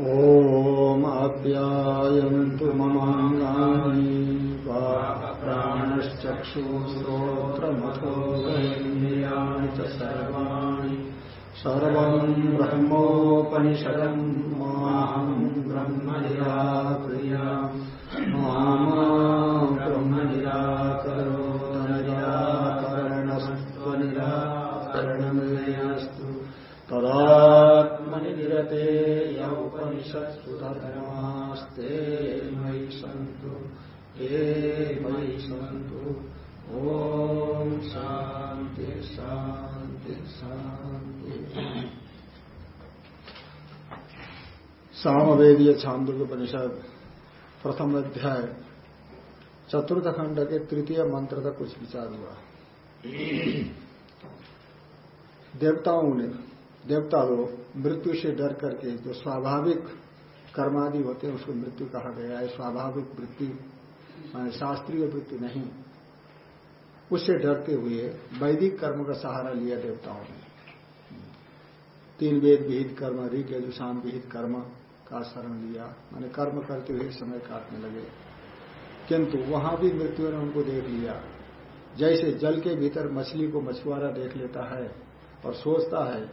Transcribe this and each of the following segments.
ॐ आप्यायन्तु ममाङ्गानि प्राणश्चक्षुश्रोत्रमथो गैन्द्रियाणि च सर्वाणि सर्वम् ब्रह्मोपनिषदम् माहम् ब्रह्म निराकुर्या छांदोग्योपनिषद, प्रथम अध्याय, चतुर्थ खंड के तृतीय मंत्र का कुछ विचार हुआ। देवताओं ने देवता लोग मृत्यु से डर करके जो स्वाभाविक कर्मादि होते हैं, उसको मृत्यु कहा गया है। स्वाभाविक वृत्ति शास्त्रीय वृत्ति नहीं। उससे डरते हुए वैदिक कर्म का सहारा लिया देवताओं ने। तीन वेद विहित कर्म ऋग यजुषाम विहित कर्म का शरण लिया। मैंने कर्म करते हुए समय काटने लगे। किंतु वहाँ भी मृत्यु ने उनको देख लिया। जैसे जल के भीतर मछली को मछुआरा देख लेता है और सोचता है,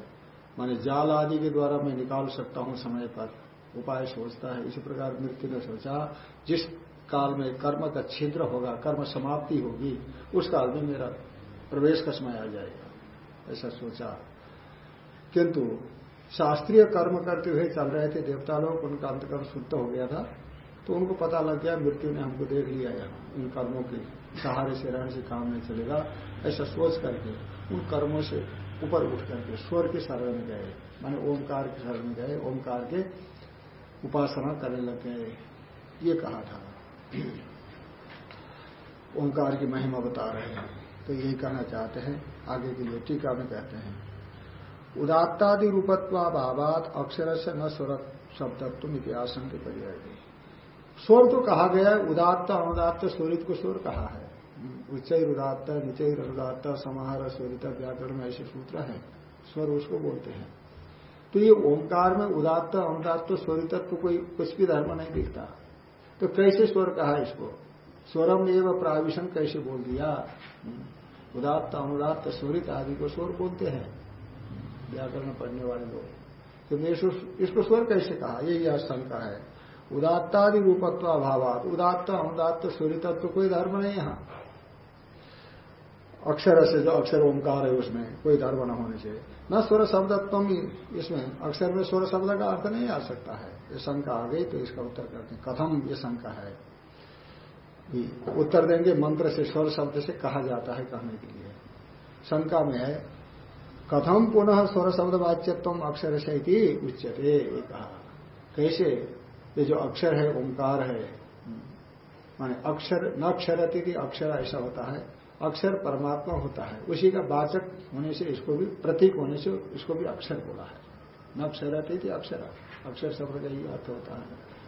माने जाल आदि के द्वारा मैं निकाल सकता हूँ समय पर। उपाय सोचता है। इसी प्रकार मृत्यु ने सोचा, जिस काल में कर्म का छिद्र होगा, कर्म समाप्ति होगी, उस काल में मेरा प्रवेश का समय आ जाएगा। ऐसा सोचा। किंतु शास्त्रीय कर्म करते हुए चल रहे थे देवता लोग उनका अंतकर्म शुद्ध हो गया था। तो उनको पता लग गया, मृत्यु ने हमको देख लिया यहाँ, इन कर्मों के सहारे से, रहने से, काम नहीं चलेगा। ऐसा सोच करके, उन कर्मों से ऊपर उठ करके, स्वर के शरण में गए। माने ओमकार के शरण में गए ओमकार के उपासना करने लग गए। ये कहा था। ओंकार की महिमा बता रहे हैं। तो यही कहना चाहते हैं। आगे के लिए टीका में कहते हैं। उदात्तादि रूपत्वाभावात अक्षर से न स्वर शब्दत्व इतिहास के पर्याय स्वर तो कहा गया है, उदात्त, अनुदात्त, स्वरित को स्वर कहा है। उच्च उदात्त निचय अनुदात्त, समाहार, स्वरित, व्याकरण में ऐसे सूत्र है। स्वर उसको बोलते हैं। तो ये ओंकार में उदात्त, अनुदात्त, स्वरितत्व कोई, कुछ भी धर्म नहीं दिखता। तो कैसे स्वर कहा इसको? स्वरम एवं प्राविशन कैसे बोल दिया? उदात्त, अनुदात्त, स्वरित आदि को स्वर बोलते हैं। व्याकरण पढ़ने वाले लोग। तो इसको स्वर कैसे कहा? यही आशंका है। उदात्तादि रूपत्व अभावात उदात्त, अनुदात्त, स्वरितत्व, कोई धर्म नहीं यहाँ। अक्षर से जो अक्षर ओंकार है उसमें, कोई धर्म न होने से। न स्वर शब्दत्व इसमें, अक्षर में स्वर शब्द का अर्थ नहीं आ सकता है। ये शंका आ गई तो इसका उत्तर करते हैं। कथम ये शंका है उत्तर देंगे मंत्र से, स्वर शब्द से कहा जाता है कहने के लिए। शंका में है कथम पुनः स्वर शब्द वाच्यत्व अक्षर से उच्चते कहा कैसे? ये जो अक्षर है, ओंकार है। माने अक्षर, न अक्षरती थी अक्षर ऐसा होता है। अक्षर परमात्मा होता है। उसी का वाचक होने से इसको भी, प्रतीक होने से इसको भी अक्षर बोला है। न अक्षरती थी अक्षर। अक्षर शब्द का यही अर्थ होता है।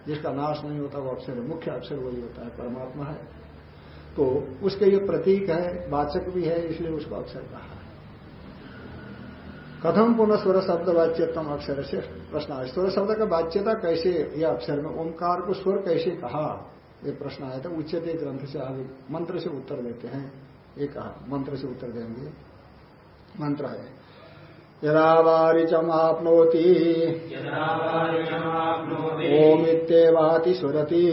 जिसका नाश नहीं होता, वो अक्षर है। मुख्य अक्षर वही होता है। परमात्मा है। तो उसके ये प्रतीक है, वाचक भी है, इसलिए उसको अक्षर कहा। है कथम पुनः स्वर शब्द वाच्यतम अक्षर से प्रश्न आया। स्वर शब्द का वाच्यता कैसे यह अक्षर में ओंकार को स्वर कैसे कहा? ये प्रश्न आया था। उच्चते ग्रंथ से आगे मंत्र से उत्तर देते हैं। ये कहा मंत्र से उत्तर देंगे। मंत्र है यदा वारिचमाप्नोति ओमित्येवाति सुरति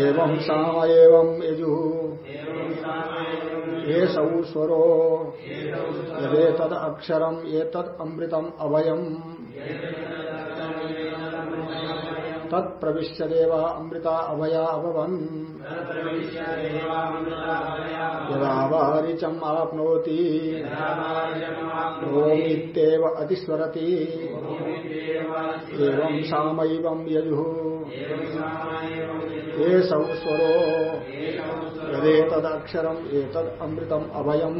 एवं साम एवं यजु। ये सौ स्वरो। अक्षरम एतद अमृतम, अभयम। तत्प्रविश्य देवा अमृता अभया अभवन्। यदा आपनोति ओमित्येव अतिस्वरति। एवं सामैवं यजुः। ये सौ स्वरो। यदेतदक्षरम एतद अमृतम अभयम।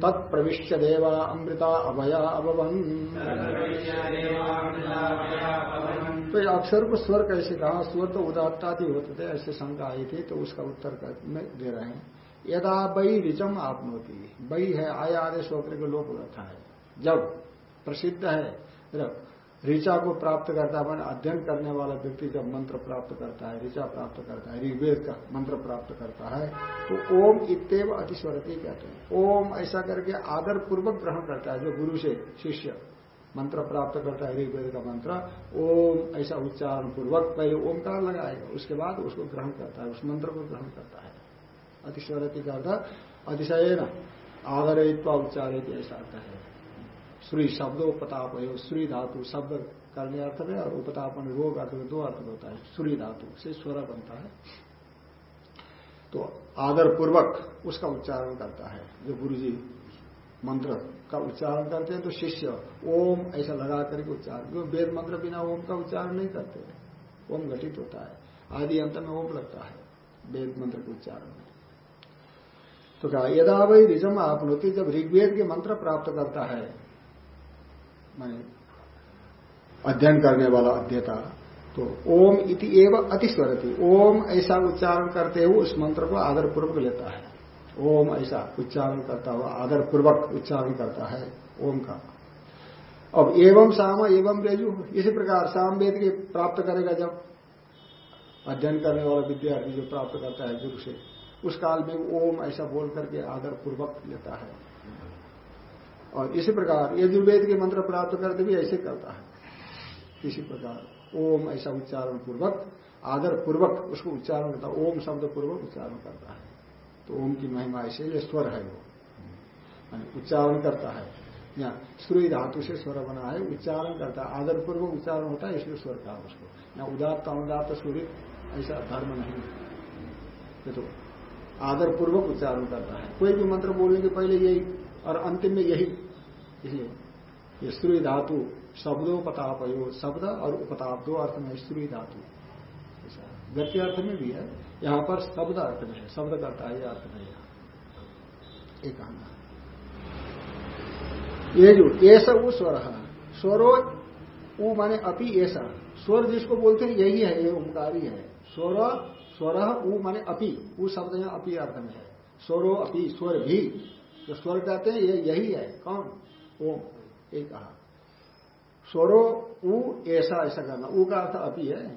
तत्प्रविश्य देवा अमृता अभया अभवन। तो अक्षर को स्वर कैसे कहा? स्वर तो उदात्तादि होते थे, ऐसे शंका आई थी तो उसका उत्तर दे रहे हैं। यदा बई रिचम आपनोती। बई है, आया आदेश होकर के लोप रखा है। जब प्रसिद्ध है ऋचा को प्राप्त करता है अध्ययन करने वाला व्यक्ति जब मंत्र प्राप्त करता है, ऋचा प्राप्त करता है, ऋग्वेद का मंत्र प्राप्त करता है तो ओम इतव अतिस्वरती कहते हैं। ओम ऐसा करके आदर पूर्वक ग्रहण करता है, जो गुरु से शिष्य मंत्र प्राप्त करता है, ऋग्वेद का मंत्र, ओम ऐसा उच्चारण पूर्वक पहले ओमकार लगाएगा, उसके बाद उसको ग्रहण करता है, उस मंत्र को ग्रहण करता है। अतिस्वरती का अर्थ अतिशय न आदरित्वा उच्चारित ऐसा अर्थ है। श्री शब्दों, उपताप है। श्री धातु शब्द करने अर्थ में और उपतापन रोग अर्थ में दो अर्थ होता है। श्री धातु से स्वर बनता है। तो आदर पूर्वक उसका उच्चारण करता है, जो गुरु जी मंत्र का उच्चारण करते हैं तो शिष्य ओम ऐसा लगा करके उच्चारण क्यों वेद मंत्र बिना ओम का उच्चारण नहीं करते ओम घटित होता है। आदि अंत में ओम लगता है, वेद मंत्र के उच्चारण में। तो कहा, यदा वही रिजम आपनोती, जब ऋग्वेद के मंत्र प्राप्त करता है मैंने अध्ययन करने वाला अध्यता तो ओम इति एवं अतिस्वरती। ओम ऐसा उच्चारण करते हुए उस मंत्र को आदर पूर्वक लेता है। ओम ऐसा उच्चारण करता हुआ आदर पूर्वक उच्चारण करता है ओम का। अब एवं साम एवं रेजु इसी प्रकार साम वेद के प्राप्त करेगा जब। अध्ययन करने वाला विद्यार्थी जो प्राप्त करता है गुरु से, उस काल में ओम ऐसा बोल करके आदर पूर्वक लेता है। और इसी प्रकार यजुर्वेद के मंत्र प्राप्त करते भी ऐसे करता है। इसी प्रकार ओम ऐसा उच्चारण पूर्वक, आदर पूर्वक, उसको उच्चारण करता है। ओम शब्द पूर्वक उच्चारण करता है। तो ओम की महिमा ऐसे ये स्वर है वो। उच्चारण करता है। या सूर्य धातु से स्वर बना है, उच्चारण करता है। आदर पूर्वक उच्चारण होता है, इसलिए स्वर कहा उसको। या उदात्त अनुदात सूर्य ऐसा धर्म नहीं। तो आदर पूर्वक उच्चारण करता है। कोई भी मंत्र बोलने के पहले यही, और अंतिम में यही इसलिए ये स्त्री धातु पतापयो शब्द और उपताप, दो अर्थ में स्त्री धातु। गति अर्थ में भी है। यहाँ पर शब्द अर्थ में है। शब्द करता है अर्थ यहाँ एक आना ये जो ऐसा वो स्वर स्वरो माने अपी ऐसा स्वर जिसको बोलते हैं, यही है, ये ओंकारी है। स्वर स्वर ऊ माने अपी। ऊ शब्द यहाँ अपी अर्थ में है। स्वरो अपी, स्वर भी। जो स्वर कहते हैं, ये यही है। कौन? ओम, एक कहा स्वरो ऊ ऐसा ऐसा करना। ऊ का अर्थ अपी है।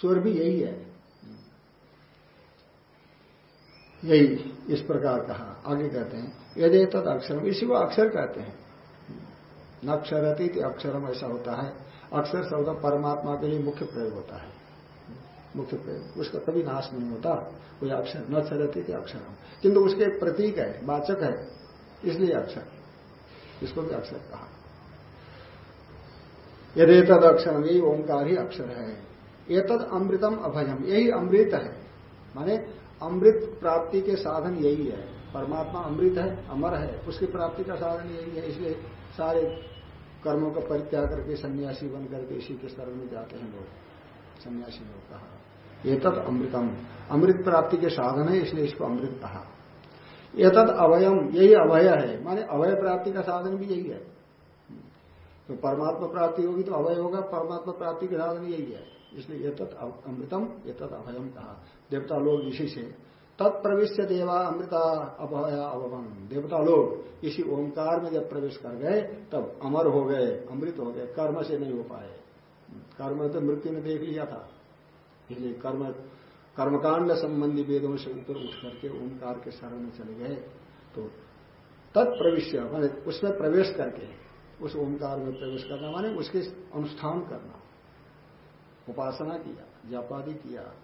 स्वर भी यही है। यही इस प्रकार कहा। आगे कहते हैं, यदि तद अक्षरम, इसी को अक्षर कहते हैं। न नक्षरती अक्षरम ऐसा होता है। अक्षर शब्द परमात्मा के लिए मुख्य प्रयोग होता है। मुख्य प्रयोग। उसका कभी नाश नहीं होता। कोई अक्षर न चलती थे अक्षर किंतु उसके प्रतीक है, वाचक है, इसलिए अक्षर। इसको भी अक्षर कहा। यदि तद अक्षर यही ओंकार ही अक्षर है ये तद अमृतम अभयम, यही अमृत है। माने अमृत प्राप्ति के साधन यही है। परमात्मा अमृत है, अमर है, उसकी प्राप्ति का साधन यही है, इसलिए सारे कर्मों का परित्याग करके सन्यासी बन करके इसी के शरण में जाते हैं लोग, सन्यासी लोग कहा। ये तद अमृतम, अमृत प्राप्ति के साधन है, इसलिए इसको अमृत कहा। ये तद अवयम, यही अवय है। माने अवय प्राप्ति का साधन भी यही है। तो परमात्मा प्राप्ति होगी तो अवय होगा, परमात्मा प्राप्ति का साधन यही है। इसलिए ये तत् अमृतम ये तत् अभयम कहा। देवता लोग इसी से। तत्प्रवेश देवा अमृता, अभय, अवम। देवता लोग इसी ओंकार में जब प्रवेश कर गए, तब अमर हो गए, अमृत हो गए, कर्म से नहीं हो पाए। कर्म तो मृत्यु ने देख लिया था। इसलिए कर्म कर्मकांड संबंधी वेदों से ऊपर उठ करके ओंकार के शरण में चले गए। तो तत्प्रविश्य माने उसमें प्रवेश करके, उस ओंकार में प्रवेश करना, माने उसके अनुष्ठान करना। उपासना किया, जापादी किया,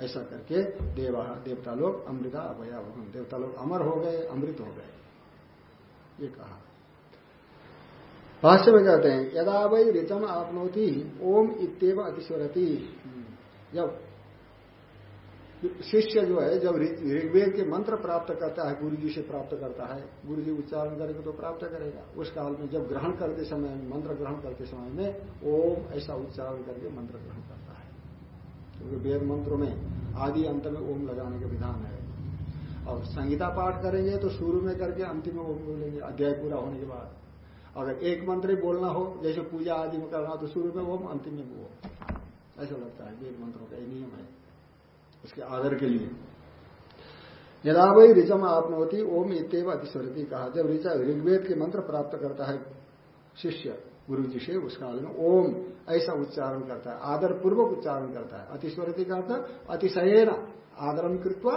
ऐसा करके देवा देवता लोग अमृता, अभया भगवान देवता लोग अमर हो गए, अमृत हो गए। ये कहा। भाष्य में कहते हैं, यदा वही ऋतम आपनोती, ओम इतव अतिस्वरती। जब शिष्य जो है, जब ऋग्वेद के मंत्र प्राप्त करता है गुरु जी से प्राप्त करता है गुरु जी उच्चारण करेगा तो प्राप्त करेगा। उस काल में जब ग्रहण करते समय, मंत्र ग्रहण करते समय में, ओम ऐसा उच्चारण करके मंत्र ग्रहण करता है। क्योंकि तो वेद मंत्रों में आदि अंत में ओम लगाने का विधान है। और संगीता पाठ करेंगे तो शुरू में करके अंतिम में ओम बोलेंगे, अध्याय पूरा होने के बाद। अगर एक मंत्र ही बोलना हो, जैसे पूजा आदि में करना हो तो शुरू में ओम अंतिम में ओम। ऐसा लगता है, वेद मंत्रों का नियम है। उसके आदर के लिए। यदा वही ऋचम आपनोती, ओम इतव अतिस्वरती कहा। जब ऋचा ऋग्वेद के मंत्र प्राप्त करता है शिष्य गुरु जी से उसका में ओम ऐसा उच्चारण करता है आदर पूर्वक उच्चारण करता है। अतिस्वरती का अर्थ अतिशय आदरम कृत्वा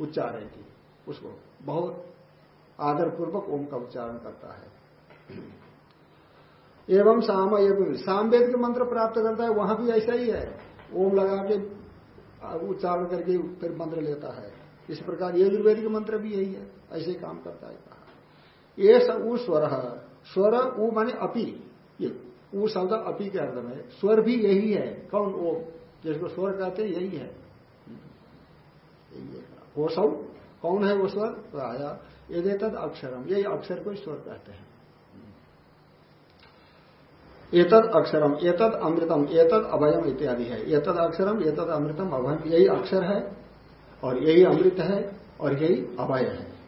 उच्चारण की उसको बहुत आदर पूर्वक ओम का उच्चारण करता है। एवं साम, एवं सामवेद के मंत्र प्राप्त करता है, वहाँ भी ऐसा ही है। ओम लगा के उच्चारण करके फिर मंत्र लेता है। इस प्रकार यजुर्वेदिक मंत्र भी यही है। ऐसे काम करता है कहा। ये उ स्वर स्वर ऊ माने अपी। ये उ शब्द अपी के अर्थ में। स्वर भी यही है। कौन? ओम जिसको स्वर कहते हैं, यही है। यही है वो सब। कौन है वो स्वर? तो आया ये तद अक्षरम। यही अक्षर को स्वर कहते हैं। एतद अक्षरम, एतद अमृतम, एतद अभयम इत्यादि है। एतद अक्षरम, एतद अमृतम अभयम यही अक्षर है और यही अमृत है और यही अभय है।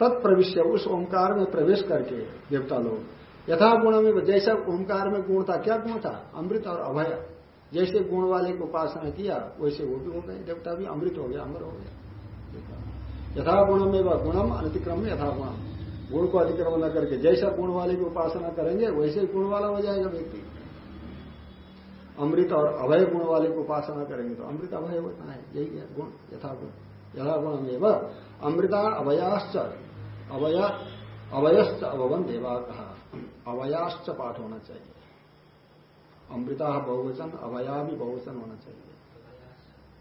तत्प्रविश्य उस ओंकार में प्रवेश करके, देवता लोग, यथा गुण में जैसा ओंकार में गुण था, क्या गुण था? अमृत और अभय। जैसे गुण वाले को उपासना किया, वैसे वो भी हो गए। देवता भी अमृत हो गया, अमर हो गया। यथा गुण में वह गुणम अनतिक्रम यथा गुणम। गुण को अतिक्रमण न करके, जैसा गुण वाले की उपासना करेंगे, वैसे ही गुण वाला हो जाएगा व्यक्ति। अमृत और अभय गुण वाले की उपासना करेंगे तो अमृत अभय होना है, यही है गुण यथा गुण यथा गुण अमृता अभयाश्च अवय अवयश्च अभवन देवा कहा अवयाश्च पाठ होना चाहिए। अमृता बहुवचन अभया भी बहुवचन होना चाहिए।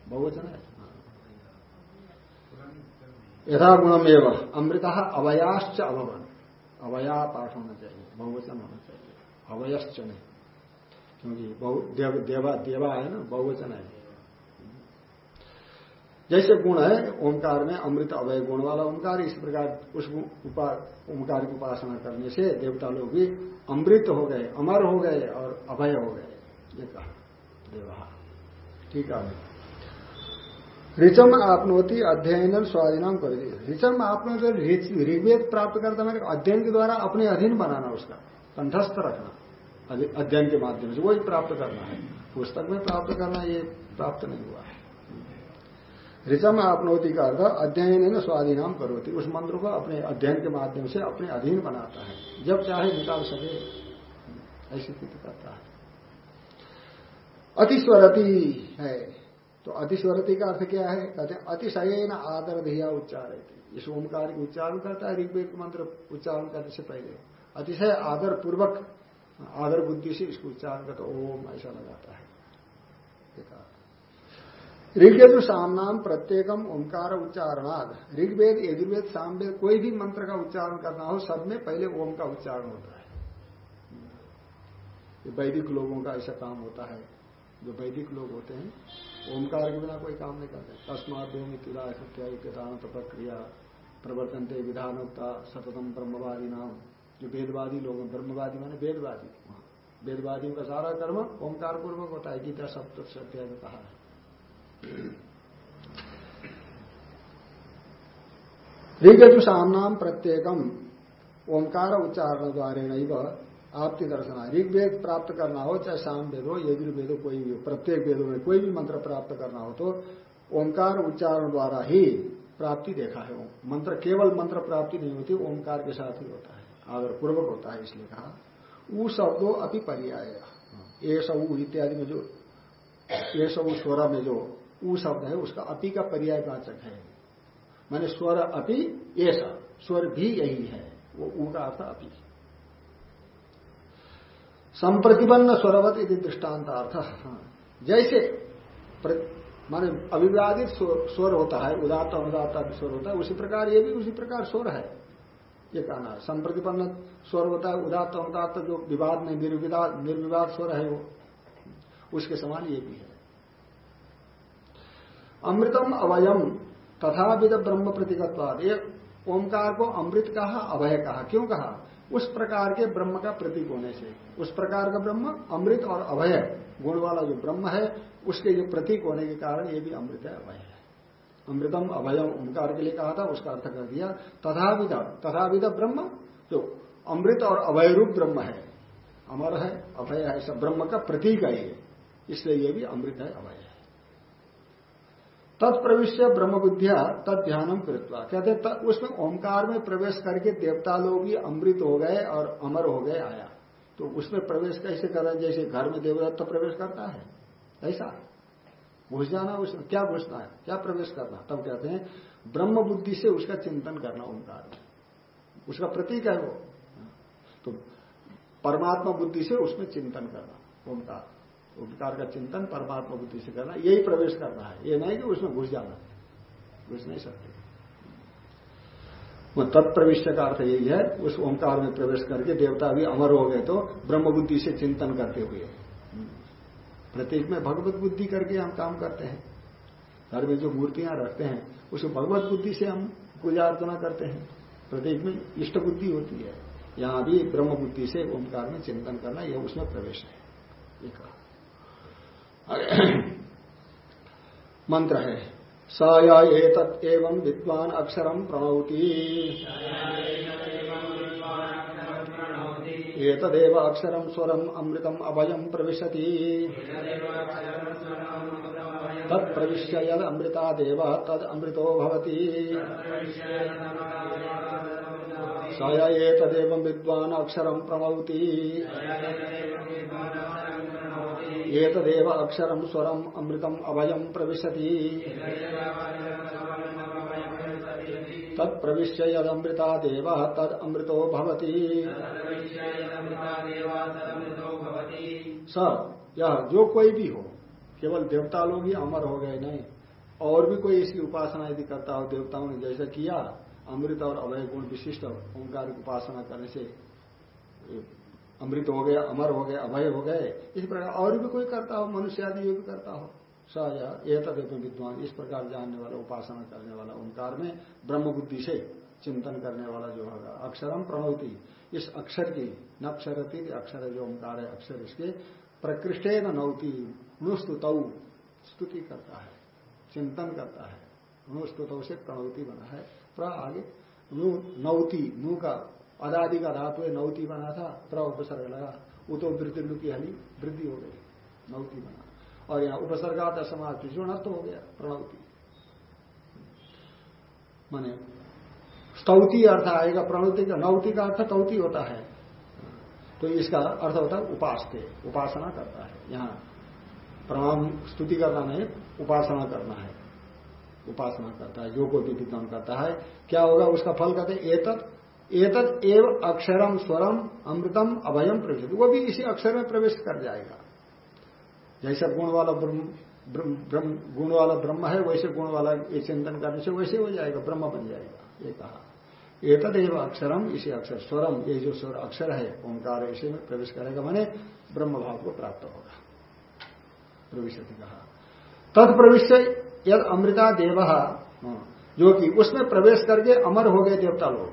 बहुवचन है? यथा गुणम एवं अमृता अवयाश्च अभवन। अवया पाठ होना चाहिए बहुवचन होना चाहिए। अवयश्च नहीं। क्योंकि देव, देवा देवा है ना बहुवचन है। जैसे गुण है ओंकार में अमृत अवय गुण वाला ओंकार इस प्रकार उस ओंकार की उपासना करने से देवता लोग भी अमृत हो गए अमर हो गए और अभय हो गए। ये कहा। देवा। ठीक है। ऋचम आपनोति अध्ययन स्वाधीन कर दिए ऋचम आपने ऋग्वेद प्राप्त करता मैंने अध्ययन के द्वारा अपने अधीन बनाना उसका, कंठस्थ रखना अध्ययन के माध्यम से, वही प्राप्त करना है। पुस्तक में प्राप्त करना ये प्राप्त नहीं हुआ है। ऋचम आपनोति का अर्थ, अध्ययन स्वाधीन करोती। उस मंत्र को अपने अध्ययन के माध्यम से अपने अधीन बनाता है। जब चाहे निकाल सके, ऐसी स्थिति करता है। अतिस्वरती है। तो अतिस्वरती का अर्थ क्या है? कहते हैं अतिशय न आदर धिया उच्चार इस ओंकार की उच्चारण करता है, ऋग्वेद मंत्र उच्चारण करने से पहले। अतिशय आदर पूर्वक आदर बुद्धि से इसको उच्चारण करता ओम, ऐसा लगाता है। ऋग्वेद सामनाम प्रत्येकम ओंकार उच्चारणाद। ऋग्वेद, यजुर्वेद, सामवेद, कोई भी मंत्र का उच्चारण करना हो, सब में पहले ओम का उच्चारण होता है। वैदिक लोगों का ऐसा काम होता है। जो वैदिक लोग होते हैं ओंकार के बिना कोई काम नहीं करते। तस्मात तिला सत्यायुक्तान प्रक्रिया प्रवर्तनते विधानोक्ता सततम ब्रह्मवादी नाम जो वेदवादी लोग हैं, ब्रह्मवादी माने वेदवादी वेदवादियों का सारा कर्म ओंकार पूर्वक होता है। गीता सप्त सत्या में कहा है। ऋगजुषाम प्रत्येकम ओंकार उच्चारण द्वारे नहीं आपकी दर्शन ऋग्वेद प्राप्त करना हो, चाहे शाम वेद हो, यजुर्वेद हो, कोई भी हो, प्रत्येक वेदों में कोई भी मंत्र प्राप्त करना हो तो ओंकार उच्चारण द्वारा ही प्राप्ति देखा है मंत्र केवल मंत्र प्राप्ति नहीं होती, ओंकार के साथ ही होता है। आदर पूर्वक होता है इसलिए कहा। ऊ शब्दों अपनी पर्याय। ये सब इत्यादि में जो, ये सब स्वर में जो ऊ शब्द है, उसका अपी का पर्याय वाचक है। मैंने स्वर अपी ये स्वर भी यही है। वो ऊ का अर्थ अपी। संप्रतिबन्न स्वरवत यदि दृष्टांत हाँ। जैसे माने अभिवादित स्वर होता है उदात अनुदाता स्वर होता है, उसी प्रकार ये भी उसी प्रकार स्वर है। ये कहना है, संप्रतिपन्न स्वर होता है उदात अनुदात जो विवाद में निर्विवाद निर्विवाद स्वर है वो, उसके समान ये भी है। अमृतम अवयम तथा विद ब्रह्म प्रतिगतवाद ये ओंकार को अमृत कहा, अभय कहा, क्यों कहा? उस प्रकार के ब्रह्म का प्रतीक होने से। उस प्रकार का ब्रह्म अमृत और अभय गुण वाला जो ब्रह्म है, उसके जो प्रतीक होने के कारण ये भी अमृत है, अभय है। अमृतम, अभयम, ओंकार के लिए कहा था, उसका अर्थ कर दिया। तथाविध तथाविध ब्रह्म, जो अमृत और अभय रूप ब्रह्म है। अमर है, अभय है, सब ब्रह्म का प्रतीक है ये। इसलिए ये भी अमृत है, अभय है। तत्प्रविश्य ब्रह्म बुद्धिया तद ध्यानम कृत्वा कहते उसमें ओंकार में प्रवेश करके देवता लोग भी अमृत हो गए और अमर हो गए, आया। तो उसमें प्रवेश कैसे कर? जैसे घर में देवदत्त प्रवेश करता है। ऐसा। घुस जाना उसमें क्या घुसना है? क्या प्रवेश करना? तब कहते हैं ब्रह्म बुद्धि से उसका चिंतन करना ओंकार में। उसका प्रतीक है वो। तो परमात्मा बुद्धि से उसमें चिंतन करना ओंकार। ओंकार का चिंतन परमात्मा बुद्धि से करना यही प्रवेश करना है। ये नहीं कि उसमें घुस जाना घुस नहीं सकते। वो तत्प्रविष्ट का अर्थ यही है, उस ओंकार में प्रवेश करके देवता भी अमर हो गए तो ब्रह्म बुद्धि से चिंतन करते हुए। प्रत्येक में भगवत बुद्धि करके हम काम करते हैं। घर में जो मूर्तियाँ रखते हैं, उसको भगवत बुद्धि से हम पूजा अर्चना करते हैं। प्रत्येक में इष्ट बुद्धि होती है। यहाँ भी ब्रह्म बुद्धि से ओंकार में चिंतन करना, यह उसमें प्रवेश है। एक मंत्र है। स एवं विद्वान अक्षरम प्रणौती। एतदेव अक्षरम स्वरम अमृतम अभयम प्रविशति। तत्प्रविश्य यद अमृता देव, तद अमृतो भवति। स एतदेव विद्वान प्रणौति। एतदेव अक्षरम स्वरम अमृतम अभयम प्रविशति। तत्प्रविश्य यदमृता देव, तद अमृतो भवती। स यह जो कोई भी हो, केवल देवता लोग ही अमर हो गए नहीं। और भी कोई इसकी उपासना यदि करता हो, देवताओं ने जैसा किया, अमृत और अभय गुण विशिष्ट, ओंकार की उपासना करने से अमृत हो गया, अमर हो गया, अभय हो गए, इस प्रकार और भी कोई करता हो, मनुष्य आदि ये भी करता हो, स यह तदेव विद्वान, इस प्रकार जानने वाला, उपासना करने वाला, ओंकार में ब्रह्म बुद्धि से चिंतन करने वाला जो होगा। अक्षरम प्रणोति, इस अक्षर की, नक्षरती, अक्षर जो ओंकार है, अक्षर इसके प्रकृष्टे नौती नुस्तुत स्तुति करता है, चिंतन करता है नुस्तुत से प्रणोति बना है, प्र आगे नौती, नु का अदादि का धातु नौती बना था प्र उपसर्ग लगा। उतो वृद्धि लुकी हली, वृद्धि हो गई, नौती बना। और यहाँ उपसर्गात समाज तो हो गया प्रणवती माने, स्तौती अर्थ आएगा प्रणवती का, नौती का अर्थ तौती होता है। तो इसका अर्थ होता है उपास उपासना करता है। यहाँ प्रणाम, स्तुति करना नहीं, उपासना करना है। उपासना करता है कोई भी विद्वान करता है। क्या होगा, उसका फल कहते हैं, एतत एतत एव अक्षरम स्वरम अमृतम अभयम प्रवेश वो भी इसी अक्षर में प्रवेश कर जाएगा। जैसा गुण वाला ब्रह्म गुण वाला ब्रह्म है वैसे गुण वाला ये चिंतन करने से वैसे हो जाएगा ब्रह्म बन जाएगा ये कहा। एतदेव अक्षरम इसी अक्षर स्वरम ये जो स्वर अक्षर है ओंकार इसी में प्रवेश करेगा मैंने ब्रह्म भाव को प्राप्त होगा। प्रवेश कहा। तत्प्रविश्य यद अमृता देव हाँ, जो कि उसमें प्रवेश करके अमर हो गए देवता लोग।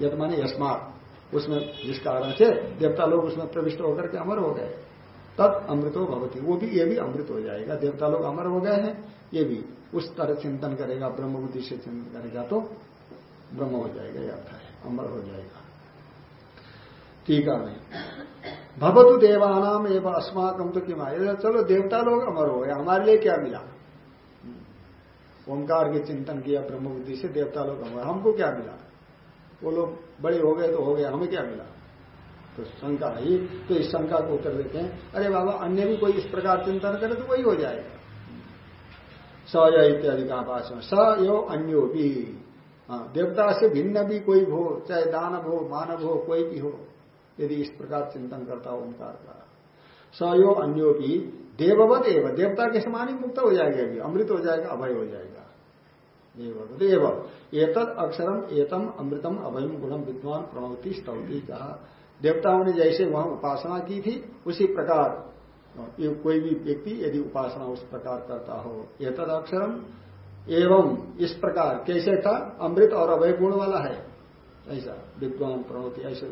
यद माने यस्मात। उसमें जिस कारण से देवता लोग उसमें प्रविष्ट होकर के अमर हो गए तब अमृतो भवती। वो भी, ये भी अमृत हो जाएगा। देवता लोग अमर हो गए हैं, ये भी। उस तरह चिंतन करेगा, ब्रह्म बुद्धि से चिंतन करेगा तो ब्रह्म हो जाएगा, ये अर्थ है। अमर हो जाएगा। टीका में। भवतु देवानाम एवं अस्माकम तो कि चलो, देवता लोग अमर हो गए, हमारे लिए क्या मिला? ओंकार के चिंतन किया, ब्रह्म बुद्धि से देवता लोग अमर। हमको क्या मिला? वो लोग बड़े हो गए तो हो गए हमें क्या मिला? तो शंका आई तो इस शंका को उत्तर देते हैं अरे बाबा अन्य भी कोई इस प्रकार चिंतन करे तो वही हो जाएगा। स या इत्यादि का भाषण स यो अन्यो भी। हाँ, देवता से भिन्न भी कोई हो चाहे दानव हो मानव हो कोई भी हो यदि इस प्रकार चिंतन करता हो ओंकार का। स यो अन्यो भी देववत एवं देवता के समान ही मुक्त हो जाएगा अमृत हो जाएगा अभय हो जाएगा। एतद अक्षरम एतम अमृतम अभयम गुणम विद्वान प्रणवती स्तवती कहा देवताओं ने जैसे वहाँ उपासना की थी, उसी प्रकार कोई भी व्यक्ति यदि उपासना उस प्रकार करता हो ये तद अक्षरम एवं इस प्रकार। कैसे था? अमृत और अभय गुण वाला है। ऐसा, विद्वान प्रणोति ऐसे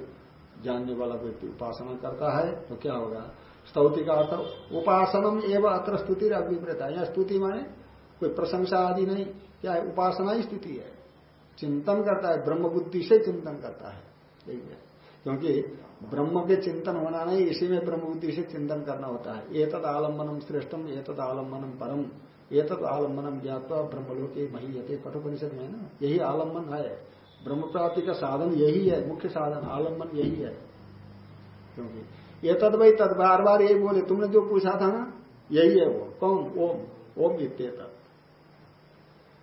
जानने वाला व्यक्ति उपासना करता है तो क्या होगा? स्तौति का अर्थ, उपासनम एवं अत्र स्तुति अभिप्रेता यह स्तुति माने कोई प्रशंसा आदि नहीं। क्या है? उपासना ही स्तुति है। चिंतन करता है, ब्रह्म बुद्धि से चिंतन करता है। यही है? क्योंकि ब्रह्म के चिंतन होना नहीं, इसी में ब्रह्म बुद्धि से चिंतन करना होता है। ये तद आलम्बनम श्रेष्ठम ये तद आलम्बनम परम। ये तद आलम्बनम ज्ञातवा ब्रह्मलोक मही यते कठोपनिषद में ना? यही आलंबन है। ब्रह्म प्राप्ति का साधन यही है, मुख्य साधन। आलंबन यही है। क्योंकि ये तद भाई तद, बार बार यही बोले, तुमने जो पूछा था ना, यही है वो। कौन? ओम। ओम इत्य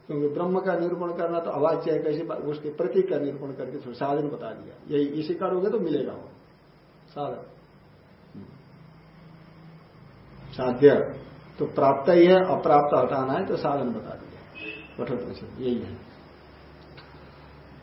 क्योंकि ब्रह्म का निरूपण करना तो अवाच्य है, कैसे उसके प्रतीक का निरूपण करके साधन बता दिया। यही इसी करोगे तो मिलेगा वो। साधन। साध्य। तो प्राप्त ही है, अप्राप्त हटाना है तो साधन बता दिया। कठोर यही है।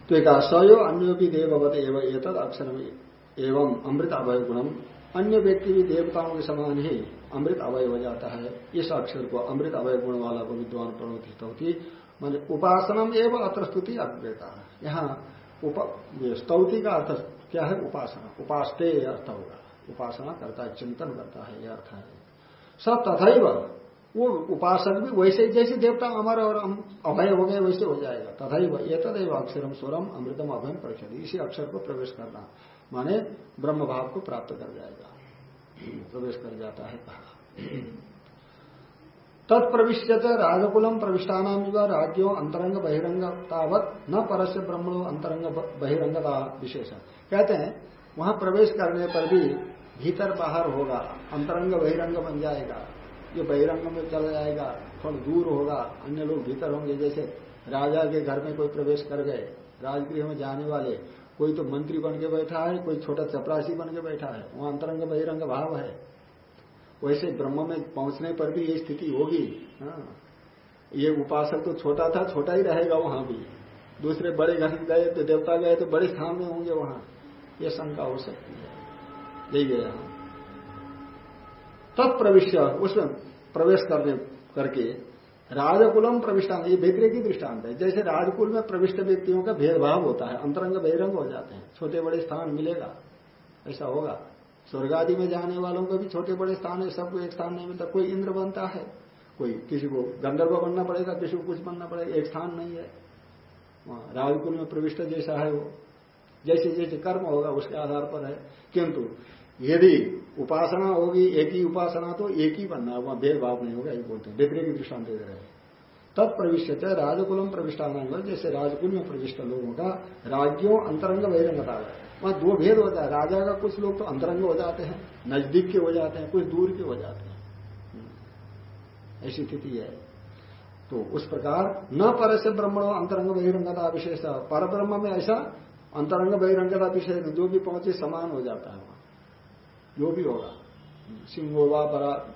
तो एक सयो अन्य भी देववत एवं एतद अक्षर एवं अमृत अभय गुणम। अन्य व्यक्ति भी देवताओं के समान ही अमृत अवय हो जाता है। इस अक्षर को अमृत अवय गुण वाला को विद्वान प्रणोदित होती मान उपासनम एवं अत्र स्तुति अग्रता यहाँ स्तौति का अर्थ क्या है? उपासना। उपासते अर्थ होगा। उपासना करता है, चिंतन करता है यह अर्थ है। सब तथा वो उपासक भी वैसे जैसे देवता अमर और अभय हो गए, वैसे हो जाएगा। तथा ये तदैव अक्षरम स्वरम अमृतम अभयम परीक्षा इसी अक्षर को प्रवेश करना, माने ब्रह्म भाव को प्राप्त कर जाएगा। प्रवेश कर जाता है कहा। तत्प्रविश्य राजकुलम प्रविष्टान राज्यों अंतरंग बहिरंगतावत न परस्य ब्रह्मणो अंतरंग बहिरंगता विशेष। कहते हैं, वहाँ प्रवेश करने पर भी भीतर बाहर होगा, अंतरंग बहिरंग बन जाएगा। ये बहिरंग में चला जाएगा, थोड़ा दूर होगा, अन्य लोग भीतर होंगे, जैसे राजा के घर में कोई प्रवेश कर गए, राजगृह में जाने वाले, कोई तो मंत्री बन के बैठा है, कोई छोटा चपरासी बन के बैठा है, वहाँ अंतरंग बहिरंग भाव है। वैसे ब्रह्म में पहुँचने पर भी ये स्थिति होगी। हाँ। ये उपासक तो छोटा था, छोटा ही रहेगा वहाँ भी। दूसरे बड़े घर गए तो देवता गए तो बड़े स्थान में होंगे वहाँ। ये शंका हो सकती है। यही गया। तत्प्रविश्य उसमें प्रवेश करने, करके राजकुलम प्रविष्टान। ये की दृष्टांत है। जैसे राजकुल में प्रविष्ट व्यक्तियों का भेदभाव होता है, अंतरंग बहिरंग हो जाते हैं। छोटे बड़े स्थान मिलेगा। ऐसा होगा। स्वर्ग आदि में जाने वालों का भी छोटे बड़े स्थान है, सबको एक स्थान नहीं मिलता। कोई इंद्र बनता है, कोई किसी को गंधर्व बनना पड़ेगा, किसी को कुछ बनना पड़ेगा, एक स्थान नहीं है। वहाँ राजकुल में प्रविष्ट जैसा है वो। जैसे जैसे कर्म होगा, उसके आधार पर है। किंतु यदि उपासना होगी, एक ही उपासना तो एक ही बनना, वहाँ भेदभाव नहीं होगा ये बोलते हैं। की दृष्टान दे रहे हैं। तत्प्रविष्ट राजकुलम प्रविष्टान जैसे राजकुल में प्रविष्ट लोगों का राज्यों अंतरंग बहिरंगता वहाँ दो भेद होता है, राजा का कुछ लोग तो अंतरंग हो जाते हैं, नज़दीक के हो जाते हैं, कुछ दूर के हो जाते हैं। हम्म। ऐसी स्थिति है। तो उस प्रकार न पर से ब्रह्मणों अंतरंग बहिरंगता विशेष। पर ब्रह्म में ऐसा अंतरंग बहिरंगता विशेष जो भी पहुँचे समान हो जाता है वहाँ। जो भी होगा, सिंह होगा, बरा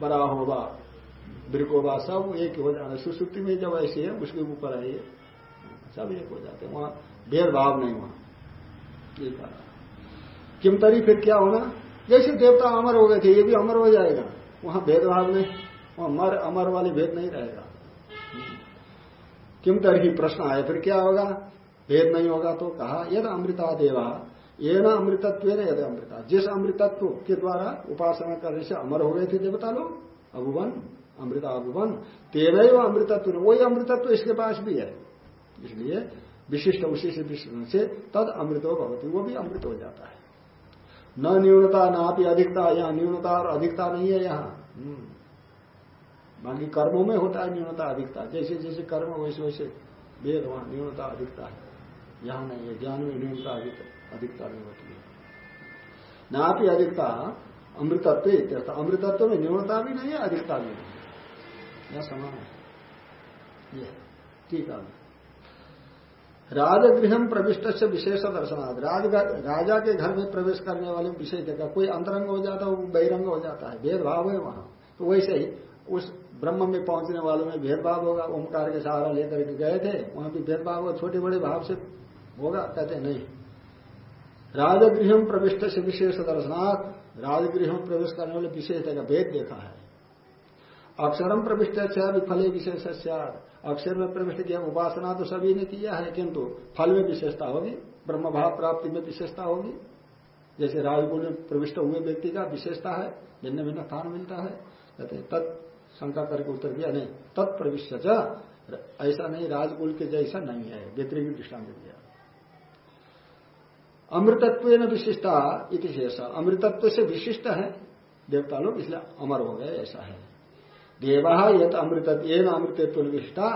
बरा होगा ब्रिकोबा सब एक हो जाना सुसुप्ति में जब ऐसे है उसके ऊपर है, सब एक हो जाते हैं, वहाँ भेदभाव नहीं वहाँ ये किम तरी फिर क्या होना? जैसे देवता अमर हो गए थे, ये भी अमर हो जाएगा। वहाँ भेदभाव नहीं, वहाँ मर, अमर वाले भेद नहीं रहेगा। किम तरी प्रश्न आया, फिर क्या होगा? भेद नहीं होगा तो कहा, यद अमृता देवा ये न अमृतत्व यदि अमृता। जिस अमृतत्व के द्वारा उपासना करने से अमर हो गए थे देवता लोग, अभुवन अमृता अभुवन तेरह अमृतत्व, वही अमृतत्व इसके पास भी है। इसलिए विशिष्ट उसी से से तद अमृतो भवती, वो भी अमृत हो जाता है। न न्यूनता, ना भी अधिकता यहाँ न्यूनता और अधिकता नहीं है यहाँ। हम्म। बाकी कर्मों में होता है न्यूनता, अधिकता। जैसे जैसे कर्म, वैसे वैसे वेद वहाँ, न्यूनता, अधिकता है। यहाँ नहीं है, ज्ञान में न्यूनता अधिकता नहीं होती है। ना भी अधिकता, अमृतत्व अमृतत्व में न्यूनता भी नहीं है, अधिकता भी नहीं है। यह समान है। ये, ठीक है। राजगृह प्रविष्ट से विशेष दर्शनाथ राज के घर में प्रवेश करने वाले विशेष जगह, कोई अंतरंग हो जाता है बहिरंग हो जाता है। भेदभाव है वहाँ। तो वैसे ही उस ब्रह्म में पहुँचने वालों में भेदभाव होगा, ओंकार के सहारा लेकर के गए थे, वहाँ भी भेदभाव होगा छोटे बड़े भाव से होगा, कहते नहीं। राजगृह प्रविष्ट से विशेष दर्शनाथ राजगृह में प्रवेश करने वाले विशेष का भेद देखा है। अक्षरम प्रविष्ट फले विशेष अक्षर में प्रविष्ट किया, उपासना तो सभी ने किया है, किंतु फल में विशेषता होगी ब्रह्म भाव प्राप्ति में विशेषता होगी। जैसे राजकुल में प्रविष्ट हुए व्यक्ति का विशेषता है भिन्न भिन्न स्थान मिलता है। कहते तत् शंका करके उत्तर दिया, नहीं तत्प्रविष्ट ऐसा नहीं राजकुल के जैसा नहीं है, व्यतिरिक्त दृष्टांत दिया। अमृतत्व विशिष्टा इति शेष। अमृतत्व से विशिष्ट है, देवता लोग, इसलिए अमर हो गए, ऐसा है। देवा यद अमृत अमृतत्व विशिष्टा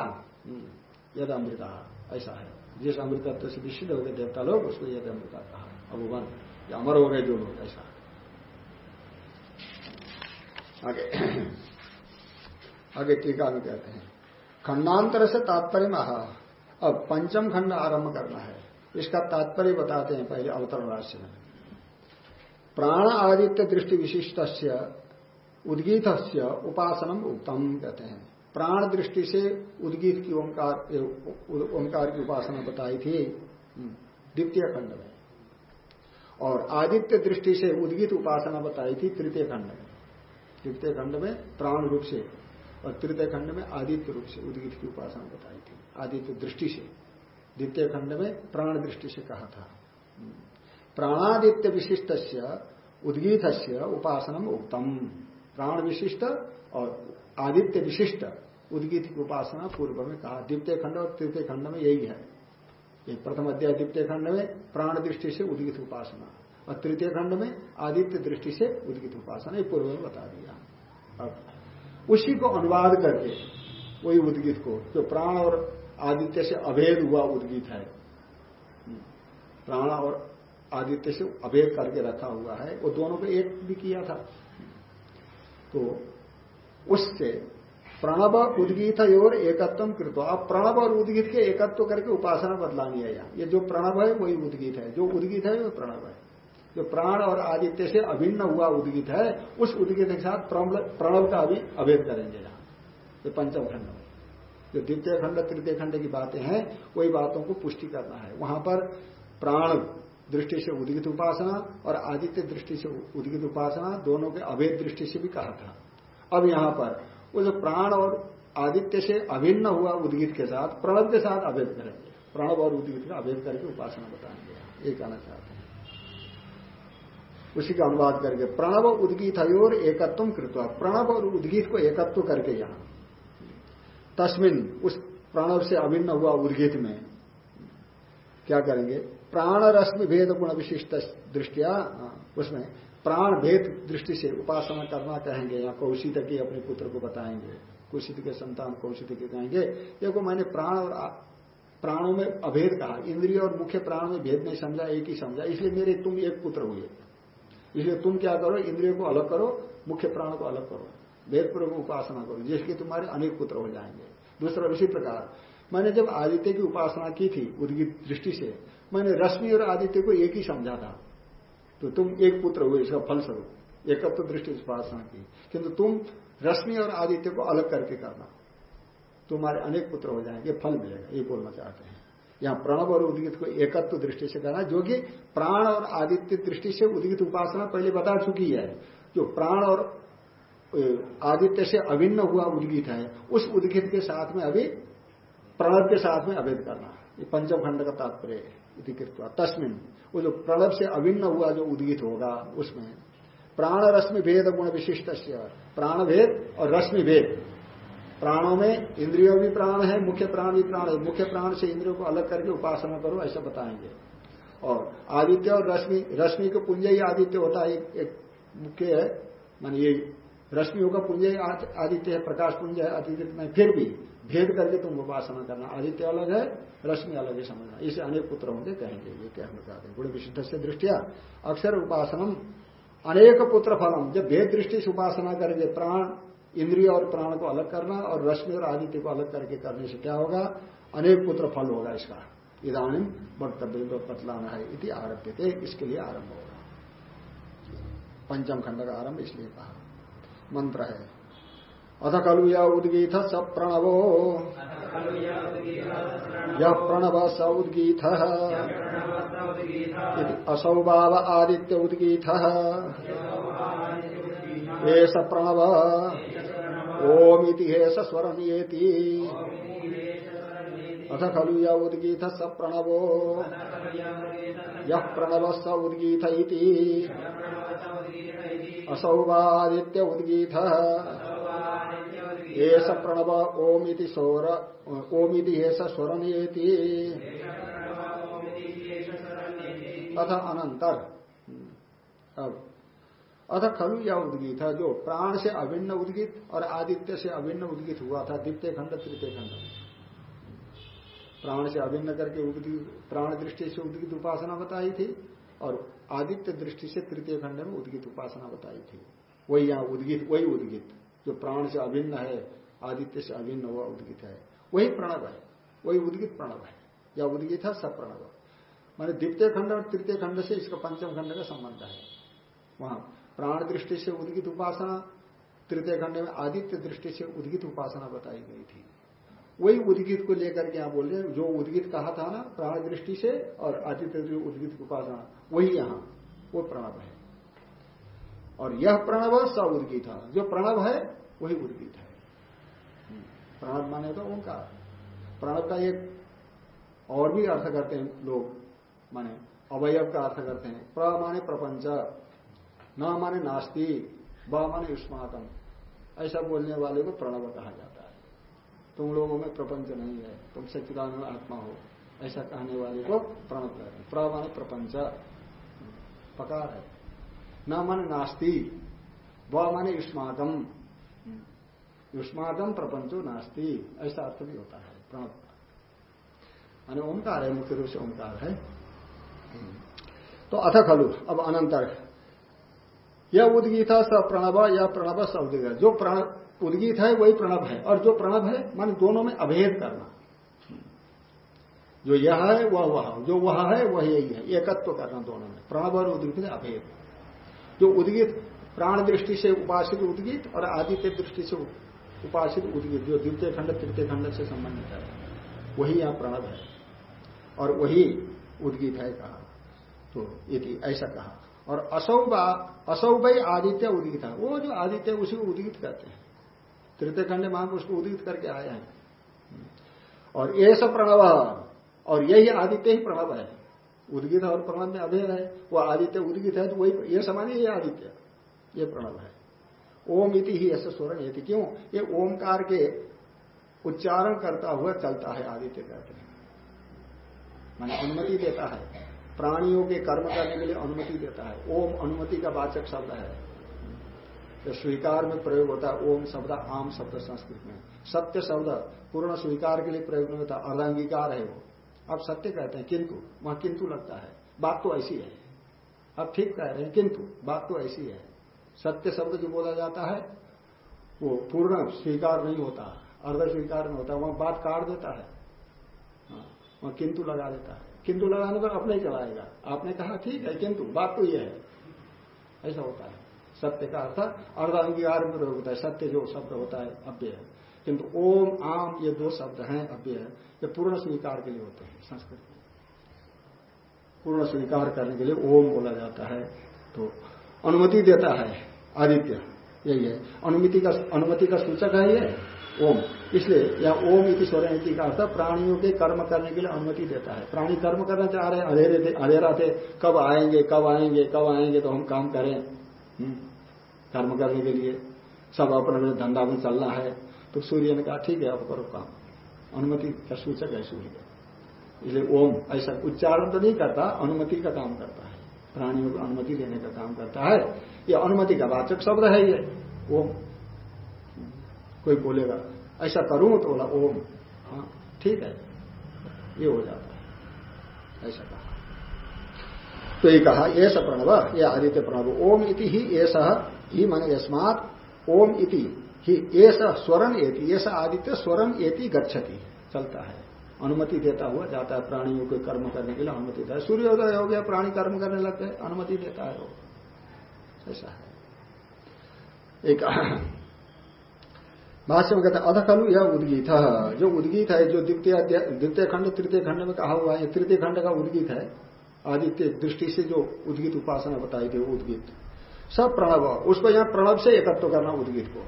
हम्म, यद अमृता ऐसा है। जिस अमृतत्व से विशिष्ट हो गए देवता लोग उसको यद अमृता कहा। अभुवन अमर हो गए जो लोग ऐसा आगे। आगे टीका में कहते हैं। खंडांतर से तात्पर्य में अब पंचम खंड आरंभ करना है। इसका तात्पर्य बताते हैं पहले अवतरण राशि में। प्राण आदित्य दृष्टि विशिष्ट उद्गीत उपासनम उत्तम कहते हैं। प्राण दृष्टि से उद्गीत की ओंकार ओंकार की उपासना बताई थी। हम्म, द्वितीय खंड में। और आदित्य दृष्टि से उद्गीत उपासना बताई थी तृतीय खंड में। तृतीय खंड में प्राण रूप से और तृतीय खंड में आदित्य रूप से उद्गीत की उपासना बताई थी। आदित्य दृष्टि से। द्वितीय खंड में प्राण दृष्टि से कहा था। प्राणादित्य विशिष्ट उद्गीत उपासना उत्तम प्राण विशिष्ट और आदित्य विशिष्ट, उद्गीत की उपासना पूर्व में कहा। द्वितीय खंड और तृतीय खंड में यही है। ये प्रथम अध्याय द्वितीय खंड में प्राण दृष्टि से उद्गीत उपासना और तृतीय खंड में आदित्य दृष्टि से उद्गीत उपासना, ये पूर्व में बता दिया। अब उसी को अनुवाद करके वही उद्गीत को, जो प्राण और आदित्य से अभेद हुआ उद्गीत है, प्राण और आदित्य से अभेद करके रखा हुआ है, वो दोनों को एक भी किया था। तो उससे प्रणव उद्गीत और एकत्व कृत। अब प्रणव और उद्गीत के एकत्व करके उपासना बदलानी है यहाँ। ये जो प्रणव है, वही उद्गीत है। जो उद्गीत है वो प्रणव है। जो प्राण और आदित्य से अभिन्न हुआ उद्गीत है, उस उद्गीत के साथ प्रणव का भी अभेद करेंगे यहाँ। ये पंचम खंड में। जो द्वितीय खंड, तृतीय खंड की बातें हैं, वही बातों को पुष्टि करना है। वहाँ पर प्राण दृष्टि से उद्गित उपासना और आदित्य दृष्टि से उद्गित उपासना दोनों के अभेद दृष्टि से भी कहा था। अब यहाँ पर वो जो प्राण और आदित्य से अभिन्न हुआ उद्गित के साथ प्रणव के साथ अभेद करेंगे प्रणव और उद्गित का अभेद करके उपासना बताएँगे ये कहना चाहते हैं। उसी का अनुवाद करके प्रणव उद्गीत और एकत्व कृतवा प्रणव और उद्गीत को एकत्व करके यहाँ। तस्मिन उस प्रणव से अभिन्न हुआ उद्गीत में क्या करेंगे? प्राण रश्मि भेद गुण विशिष्ट दृष्टिया उसमें प्राण भेद दृष्टि से उपासना करना कहेंगे या कौशित की अपने पुत्र को बताएँगे कौशित के संतान कौशित के कहेंगे देखो मैंने प्राण और प्राणों में अभेद कहा, इंद्रिय और मुख्य प्राण में भेद नहीं समझा, एक ही समझा, इसलिए मेरे तुम एक पुत्र हुए। इसलिए तुम क्या करो, इंद्रियों को अलग करो, मुख्य प्राण को अलग करो वेद पूर्वक उपासना करो, जिसके तुम्हारे अनेक पुत्र हो जाएँगे। दूसरा, उसी प्रकार, मैंने जब आदित्य की उपासना की थी, उद्गित दृष्टि से मैंने रश्मि और आदित्य को एक ही समझा था। तो तुम एक पुत्र हुए इसका फलस्वरूप। एकत्व दृष्टि उपासना की। किंतु तुम रश्मि और आदित्य को अलग करके करना। तुम्हारे अनेक पुत्र हो जाएँगे, फल मिलेगा, ये बोलना चाहते हैं। यहाँ प्रणव और उदगित को एकत्व दृष्टि से करना। जो कि प्राण और आदित्य दृष्टि से उद्गित उपासना पहले बता चुकी है। जो प्राण और आदित्य से अभिन्न हुआ उद्गीत है, उस उद्गीत के साथ में अभी प्रणव के साथ में अभेद करना। ये पंचम खंड का तात्पर्य है। तस्मिन, वो जो प्रणव से अभिन्न हुआ, जो उद्गीत होगा, उसमें प्राण रश्मि भेद गुण विशिष्ट प्राण भेद और रश्मि भेद। प्राणों में इंद्रियों भी प्राण है, मुख्य प्राण भी प्राण है। मुख्य प्राण से इंद्रियों को अलग करके उपासना करो, ऐसा बताएँगे। और आदित्य और रश्मि रश्मि को पुंज ही आदित्य होता है एक मुख्य है। मान ये रश्मियों का पुंज आदित्य है, प्रकाश पुंज है आदित्य में फिर भी भेद करके तुम उपासना करना। आदित्य अलग है, रश्मि अलग है समझना। इसे अनेक पुत्र होंगे, कहेंगे, ये कहना चाहते हैं? गुण विशिष्ट से दृष्टिया, अक्षर उपासनम, अनेक पुत्र फलम। जब भेद दृष्टि से उपासना करेंगे, प्राण, इंद्रिय और प्राण को अलग करना और रश्मि और आदित्य को अलग करके करने से क्या होगा? अनेक पुत्र फल होगा इसका। इधानी वक्तव्य बतलाना है, इति आरभ्य इसके लिए आरंभ होगा। पंचम खंड का आरंभ इसलिए कहा। मंत्र है। अथ खलु या उदगीत स प्रणवो। यह प्रणव स उदगीत। असौ भाव आदित्य उदगीत। एष प्रणव। ओमिति हेष स्वरनीयेति अथ खलु या उदगीत स प्रणवो। यह प्रणव स उदगीत असौवादित्य उद्गीत। एस प्रणव ओमिति सौर, ओमिति एस स्वरनीति अथ अनंतर अब अथ खलु या उद्गीत, जो प्राण से अभिन्न उद्गीत और आदित्य से अभिन्न उद्गीत हुआ था, द्वितीय खंड, तृतीय खंड। प्राण से अभिन्न करके प्राण दृष्टि से उद्गीत उपासना बताई थी, और आदित्य दृष्टि से तृतीय खंड में उद्गित उपासना बताई थी। वही यहाँ उद्गित, वही उद्गित, जो प्राण से अभिन्न है, आदित्य से अभिन्न हुआ उद्गित है। वही प्रणव है, वही उद्गित प्रणव है, या उद्गित है सब प्रणव माने द्वितीय खंड और तृतीय खंड से इसका पंचम खंड का संबंध है। वहाँ प्राण दृष्टि से उद्गित उपासना, तृतीय खंड में आदित्य दृष्टि से उद्गित उपासना बताई गई थी। वही उद्गित को लेकर के यहाँ बोल रहे हैं, जो उद्गित कहा था ना, प्राण दृष्टि से और आदित्य उद्गित उपासना वही यहाँ, वो प्रणव है। और यह प्रणव स उद्गित जो प्रणव है, वही उद्गित है। प्रणव माने तो ओंकार। प्रणव का एक और भी अर्थ करते हैं लोग, माने अवयव का अर्थ करते हैं। प्र माने प्रपंच, न माने नास्ती, ब माने युष्मातम ऐसा बोलने वाले को प्रणव कहा जाता है। तुम लोगों में प्रपंच नहीं है। तुम सच्चिदानंद आत्मा हो। ऐसा कहने वाले को प्रणव कहते हैं प्र माने प्रपंच पकार है। न मन नास्ती, व माने युष्मातम युष्मातम प्रपंचो नास्ती। ऐसा अर्थ भी होता है। प्रणव माने ओंकार है, मुख्य रूप से ओंकार है। तो अथ खलु, अब अनंतर। यह उदगीत स प्रणव या प्रणव स उदगीत। जो उदगीत है, वही प्रणव है। और जो प्रणव है, मान दोनों में अभेद करना। जो यह है, वह वह। जो वह है, वह यही है। एकत्व करना दोनों में। प्रणव और उदगित अभेद। जो उदगित, प्राण दृष्टि से उपासित उदगित और आदित्य दृष्टि से उपासित उदगित, जो द्वितीय खंड, तृतीय खंड से संबंधित है, वही यहाँ प्रणव है। और वही उदगित है कहा। तो ये ऐसा कहा। और असौ असौ भाई आदित्य उदित है। वो जो आदित्य उसी को उदित करते हैं। तृतीय खंड मान उसको उदित करके आए हैं। और ये सब प्रणव और यही आदित्य ही प्रणव है। उद्गित और प्रणव में अभेद है। वो आदित्य उद्गित है तो वही ये समान ये आदित्य। ये प्रणव है। ओम इति ही ऐसे स्वरण ये क्यों? ये ओमकार के उच्चारण करता हुआ चलता है आदित्य कहते हैं। मैंने अनुमति देता है। प्राणियों के कर्म करने के लिए अनुमति देता है। ओम अनुमति का वाचक शब्द है। जो स्वीकार में प्रयोग होता है। ओम शब्द आम शब्द संस्कृत में। सत्य शब्द पूर्ण स्वीकार के लिए प्रयोग नहीं होता। अर्धांगीकार है वो। अब सत्य कहते हैं किंतु। वहाँ किंतु लगता है। बात तो ऐसी है। अब ठीक कह रहे हैं किंतु। बात तो ऐसी है। सत्य शब्द जो बोला जाता है वो पूर्ण स्वीकार नहीं होता। अर्ध स्वीकार नहीं होता। वहाँ बात काट देता है। हाँ, वहाँ किंतु लगा देता है। किंतु लगाने पर अपने ही चलाएगा। आपने कहा, ठीक है, किंतु बात तो यह है। ऐसा होता है। सत्य का अर्थ अर्ध अंगीकार में प्रयोग होता है। सत्य जो शब्द होता है अव्य है। किंतु ओम, आम, ये दो शब्द हैं अव्य है। ये पूर्ण स्वीकार के लिए होते हैं, संस्कृत में। पूर्ण स्वीकार करने के लिए ओम बोला जाता है। तो अनुमति देता है, आदित्य, यही है। अनुमति का अनुमति का सूचक है ये, ओम। इसलिए या ओम इति स्वर इति का अर्थ प्राणियों के कर्म करने के लिए अनुमति देता है। प्राणी कर्म करना चाह रहे अंधेरे थे अंधेरा थे कब आएँगे कब आएँगे कब आएँगे तो हम काम करें। हम्म, कर्म करने के लिए। सब अपने धंधा में चलना है तो सूर्य ने कहा ठीक है अब करो काम। अनुमति का सूचक है सूर्य। का इसलिए ओम ऐसा उच्चारण तो नहीं करता अनुमति का काम करता है। प्राणियों को अनुमति देने का काम करता है। ये अनुमति का वाचक शब्द है ये ओम। कोई बोलेगा ऐसा करूँ तो बोला, ओम। हाँ ठीक है। ये हो जाता है। ऐसा कहा। तो ये कहा, ये प्रणव, ये आदित्य प्रणव, ओम इति ही ऐसा ही माने यस्मात, ओम इति ही ऐसा स्वरण एति ऐसा आदित्य स्वरण एति गच्छति। चलता है। अनुमति देता हुआ जाता है प्राणियों के कर्म करने के लिए अनुमति देता है। सूर्योदय हो गया, प्राणी कर्म करने लगते अनुमति देता है वो। ऐसा है। एक भाष्य में कहते हैं अध खलु यह उद्गीत जो उदगीत है, जो द्वितीय द्वितीय खंड, तृतीय खंड में कहा हुआ है तृतीय खंड का उदगीत है। आदित्य दृष्टि से जो उद्गीत उपासना बताई थी उद्गीत। सब प्रणव, उसको यहाँ प्रणव से एकत्व करना उद्गीत को।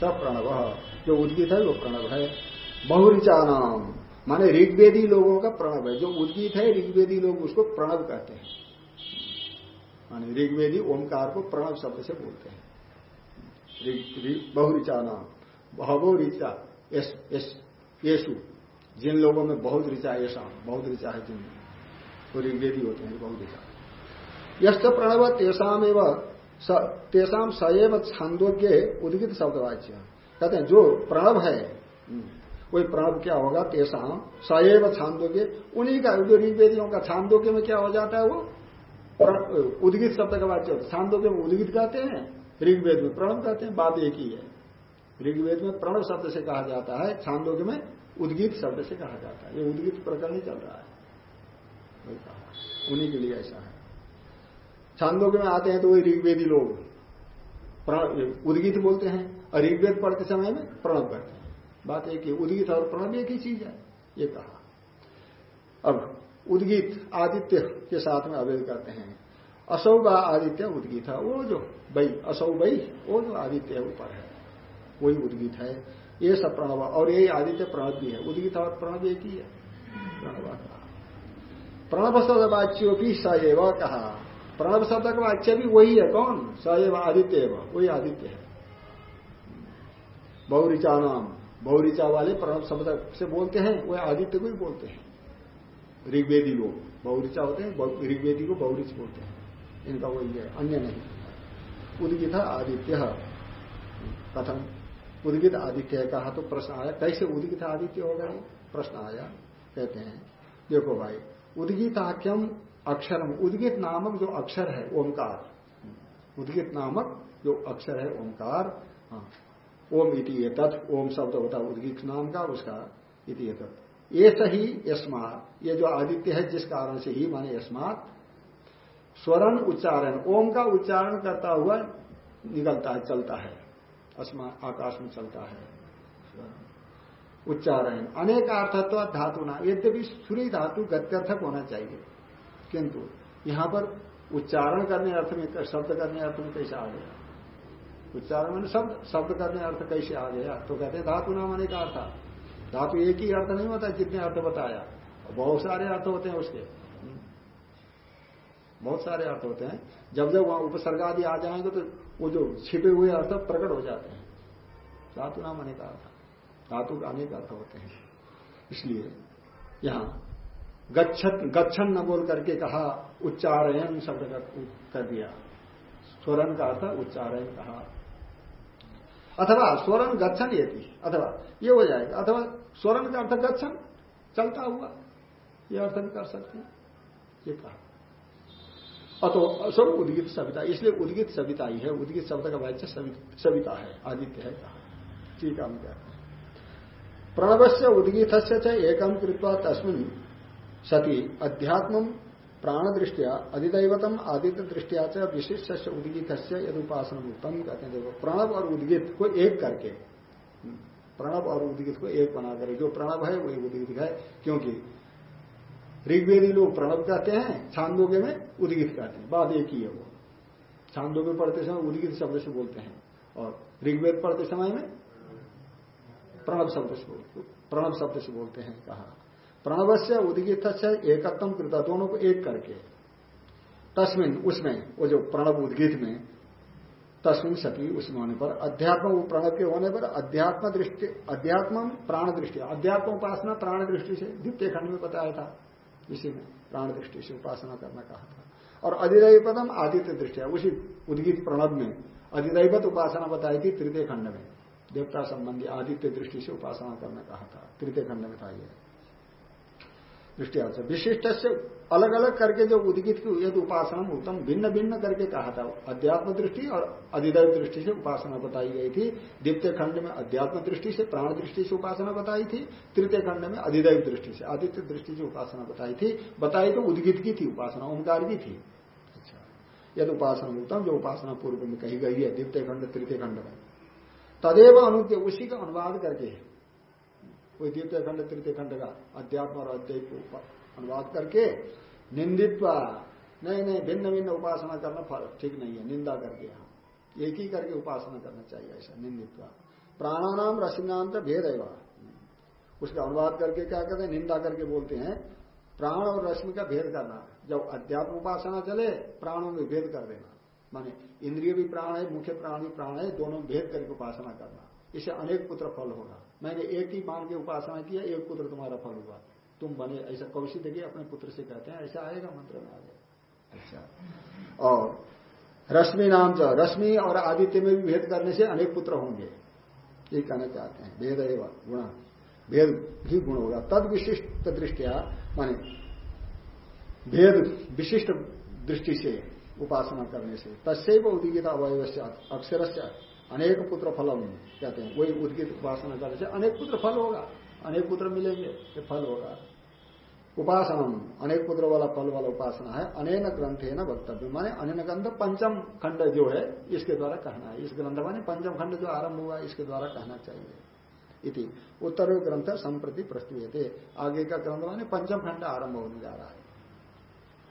सब प्रणव, जो उद्गीत है, वो प्रणव है। बहुरिचा नाम माने ऋग्वेदी लोगों का प्रणव है। जो उद्गीत है, ऋग्वेदी लोग उसको प्रणव कहते हैं। माने ऋग्वेदी ओंकार को प्रणव शब्द से बोलते हैं। बहुरिचा नाम बहवो ऋचा येसु जिन लोगों में बहुत ऋचा ऐसा बहुत ऋचा है जिन वो ऋग्वेदी होते हैं बहुत ऋचा यश प्रणव तेषाम एवं तेषाम सएव छांदोग्य उदगित शब्दवाच्य कहते हैं जो प्रणव है हम्म, वही प्रणव क्या होगा तेषाम सएव छांदोग्य। उन्हीं का जो ऋग्वेदियों का छांदोग्य में क्या हो जाता है वो? उदगित शब्द का वाच्य होता छांदोग्य में उदगित कहते हैं ऋग्वेद में प्रणव कहते हैं बात एक ही है। ऋग्वेद में प्रणव शब्द से कहा जाता है, छांदोग्य में उद्गित शब्द से कहा जाता है। ये उद्गित प्रकरण ही चल रहा है। उन्हीं के लिए ऐसा है। छांदोग्य में आते हैं तो वही ऋग्वेदी लोग। उद्गित बोलते हैं। और ऋग्वेद पढ़ते समय में प्रणव करते हैं। बात एक ही, उद्गित और प्रणव एक ही चीज़ है, ये कहा। अब उद्गित आदित्य के साथ में अवेद करते हैं। असौ आदित्य उद्गित वो जो बई, असौ बई, वो जो आदित्य ऊपर है। वही उद्गित है। ये सब प्रणव और यही आदित्य प्रणव भी है। उद्गित और प्रणव एक ही है। प्रणव प्रणव शब्द वाच्यो भी सएव कहा। प्रणव शब्द का वाच्य भी वही है। कौन? सएव आदित्य वही आदित्य है। बहुरिचा नाम। बहुरिचा वाले प्रणव शब्द से बोलते हैं। वह आदित्य को ही बोलते हैं। ऋग्वेदी लोग बहुरिचा होते हैं। ऋग्वेदी को बहुरिच बोलते हैं। इनका वही है। अन्य नहीं। उदगित आदित्य। कथम। उदगित आदित्य कहा तो प्रश्न आया कैसे उदगित आदित्य हो गए? प्रश्न आया कहते हैं देखो भाई उदगित आख्यम अक्षरम उदगित नामक जो अक्षर है ओंकार उदगित नामक जो अक्षर है ओंकार हाँ, ओम इति तत् ओम शब्द होता है उदगित नाम का उसका इति ये सही यस्मात ये जो आदित्य है जिस कारण से ही माने यस्मात। स्वरण उच्चारण ओम का उच्चारण करता हुआ निकलता है चलता है। आकाश में चलता है। उच्चारण। अनेक अर्थत्व धातु ना। यद्यपि सूर्य धातु गत्यर्थक होना चाहिए। किंतु यहाँ पर उच्चारण करने अर्थ में शब्द करने अर्थ में कैसे आ गया? उच्चारण में शब्द। शब्द करने अर्थ कैसे आ गया? तो कहते धातु नाम अनेक अर्थ धातु एक ही अर्थ नहीं होता जितने अर्थ बताया। बहुत सारे अर्थ होते हैं उसके। बहुत सारे अर्थ होते हैं। जब जब वहाँ उपसर्ग आदि आ जाएँगे तो वो जो छिपे हुए अर्थ प्रकट हो जाते हैं। धातु नाम अनेक अर्थ धातु का अनेक अर्थ होते हैं। इसलिए यहाँ गच्छन गच्छन न बोल करके कहा उच्चारण शब्द कर दिया। स्वरण का अर्थ उच्चारण कहा। अथवा स्वरण गच्छन ये थी। अथवा ये हो जाएगा। अथवा स्वरण का अर्थ गच्छन चलता हुआ। ये अर्थ भी कर सकते हैं। ये कहा। अतो सब उद्गित सविता, इसलिए उद्गित सविता ही है, उद्गित शब्द का वाच्य सविता है, आदित्य है। कहा ठीक हम प्रणव से उद्गीत एकम कृत्वा तस्मिन सती अध्यात्म प्राण दृष्टिया अधिदैवतम आदित्य दृष्टिया विशिष्ट से उद्गीत से यद उत्तम कहते हैं देखो, प्रणव और उद्गीत को एक करके, प्रणव और उद्गीत को एक बना कर। जो प्रणव है, वही उद्गीत है, क्योंकि ऋग्वेदी लोग प्रणव कहते हैं छांदोगे में उदगित कहते हैं। बात एक ही है वो। छांदोगे पढ़ते समय उदगित शब्द से बोलते हैं। और ऋग्वेद पढ़ते समय में प्रणव शब्द से प्रणव शब्द से बोलते हैं, कहा। प्रणव से उदगित से एकत्म कृता, दोनों को एक करके। तस्मिन, उसमें, वो जो प्रणव उद्गीत में, तस्मिन सती, उसमें होने पर अध्यात्म प्रणव के होने पर अध्यात्म दृष्टि, अध्यात्म प्राण दृष्टि अध्यात्म उपासना प्राण दृष्टि से द्वितीय खंड में बताया था। इसी में प्राण दृष्टि से उपासना करना कहा था। और अधिदैव पदम आदित्य दृष्टि उसी उद्गीत प्रणव में अधिदैवत उपासना बताई थी तृतीय खंड में। देवता संबंधी आदित्य दृष्टि से उपासना करना कहा था तृतीय खंड में था यह दृष्टिया विशिष्ट से अलग अलग करके जो उदगित की यद उपासना उत्तम भिन्न भिन्न करके कहा था, अध्यात्म दृष्टि और अधिदैव दृष्टि से उपासना बताई गई थी। द्वितीय खंड में अध्यात्म दृष्टि से, प्राण दृष्टि से उपासना बताई थी। तृतीय खंड में अधिदैव दृष्टि से, आदित्य दृष्टि से उपासना बताई थी। बताई तो उद्गित की थी, उपासना ओंकार की थी। अच्छा। यद उपासना उत्तम, जो उपासना पूर्व में कही गई है, द्वितीय खंड, तृतीय खंड में। तदेव अनुद्य उसी का अनुवाद करके कोई द्वितीय खंड, तृतीय खंड का अध्यात्म और अध्यय को अनुवाद करके निंदित्वा, नहीं नहीं भिन्न भिन्न उपासना करना ठीक नहीं है, निंदा करके यहाँ। एक ही करके उपासना करना चाहिए ऐसा, निंदित्वा। प्राणानाम रश्मिनाम तो भेद है उसका अनुवाद करके क्या करते हैं? निंदा करके बोलते हैं, प्राण और रश्मि का भेद करना। जब अध्यात्म उपासना चले, प्राणों में भेद कर देना। माने इंद्रिय भी प्राण है, मुख्य प्राण भी प्राण है, दोनों भेद करके उपासना करना। इससे अनेक पुत्र फल होगा। मैंने एक ही मान के उपासना किया, एक पुत्र तुम्हारा फल हुआ। तुम बने, ऐसा कौशी देखिए, अपने पुत्र से कहते हैं, ऐसा आएगा, मंत्र में आगे अच्छा। और रश्मि नाम जो, रश्मि और आदित्य में भी भेद करने से अनेक पुत्र होंगे। ये कहना चाहते हैं। भेद एवं गुण। भेद भी गुण होगा। तद विशिष्ट दृष्टिया, माने भेद विशिष्ट दृष्टि से उपासना करने से। तस्व उदगित अवयव से अक्षर से अनेक पुत्र फलम कहते हैं। वही उदगित उपासना करने से अनेक पुत्र फल होगा, अनेक पुत्र मिलेंगे, ये फल होगा। उपासना अनेक पुत्र वाला फल वाला उपासना है। अनेन ग्रंथ है ना वक्तव्य माने अनेन ग्रंथ पंचम खंड जो है, इसके द्वारा कहना है। इस ग्रंथ माने पंचम खंड जो आरंभ हुआ, इसके द्वारा कहना चाहिए। इति। उत्तर ग्रंथ संप्रति प्रस्तुत आगे का ग्रंथ माने पंचम खंड आरंभ होने जा रहा है।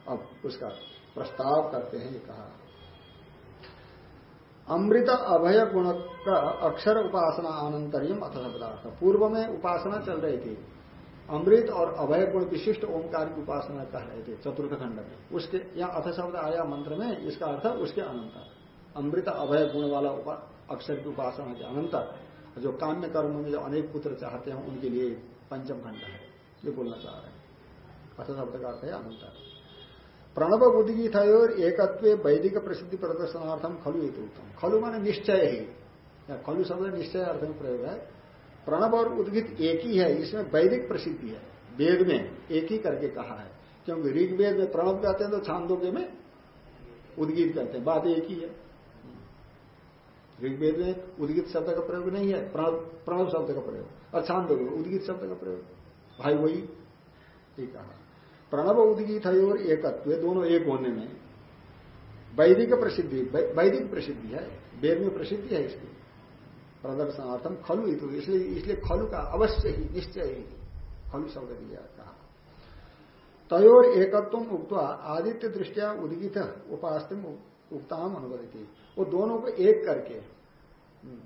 अब उसका प्रस्ताव करते हैं, ये कहा। अमृत अभय गुण का अक्षर उपासना आनंतरियम अथ पदार्थ पूर्व में उपासना चल रही थी। अमृत और अभय गुण विशिष्ट ओंकार की उपासना कह रहे थे, चतुर्थ खंड में। उसके, या अथ शब्द आया मंत्र में, इसका अर्थ उसके अनंतर। अमृत अभय गुण वाला अक्षर की उपासना के अनंतर, जो काम्य कर्म में जो अनेक पुत्र चाहते हैं, उनके लिए पंचम खंड है। ये बोलना चाह रहे हैं। अथ शब्द का अर्थ है अनंतर। प्रणव बुद्धि और एकत्व वैदिक प्रसिद्धि प्रदर्शनार्थम खलु एक उत्तम खलु माने निश्चय। ही खलु शब्द निश्चय अर्थ में प्रयोग है। प्रणव और उद्गित एक ही है, इसमें वैदिक प्रसिद्धि है। वेद में एक ही करके कहा है। क्योंकि ऋग्वेद में प्रणव कहते हैं तो छांदोग्य में उद्गित कहते हैं। बात एक ही है। ऋग्वेद में उद्गित शब्द का प्रयोग नहीं है, प्रणव शब्द का प्रयोग। और छांदोग्य उद्गित शब्द का प्रयोग। भाई वही कहा प्रणव उद्गित है और एकत्व दोनों एक होने में। वैदिक प्रसिद्धि वैदिक प्रसिद्धि है वेद में प्रसिद्धि है इसकी। प्रदर्शनार्थम खलु तो इसलिए इसलिए खलु का अवश्य ही निश्चय ही खलु शब्द दिया कहा तयोर एकत्व उक्त आदित्य दृष्टिया उदगित उपास्तिम उक्ताम अनुबदित वो दोनों को एक करके हम्म,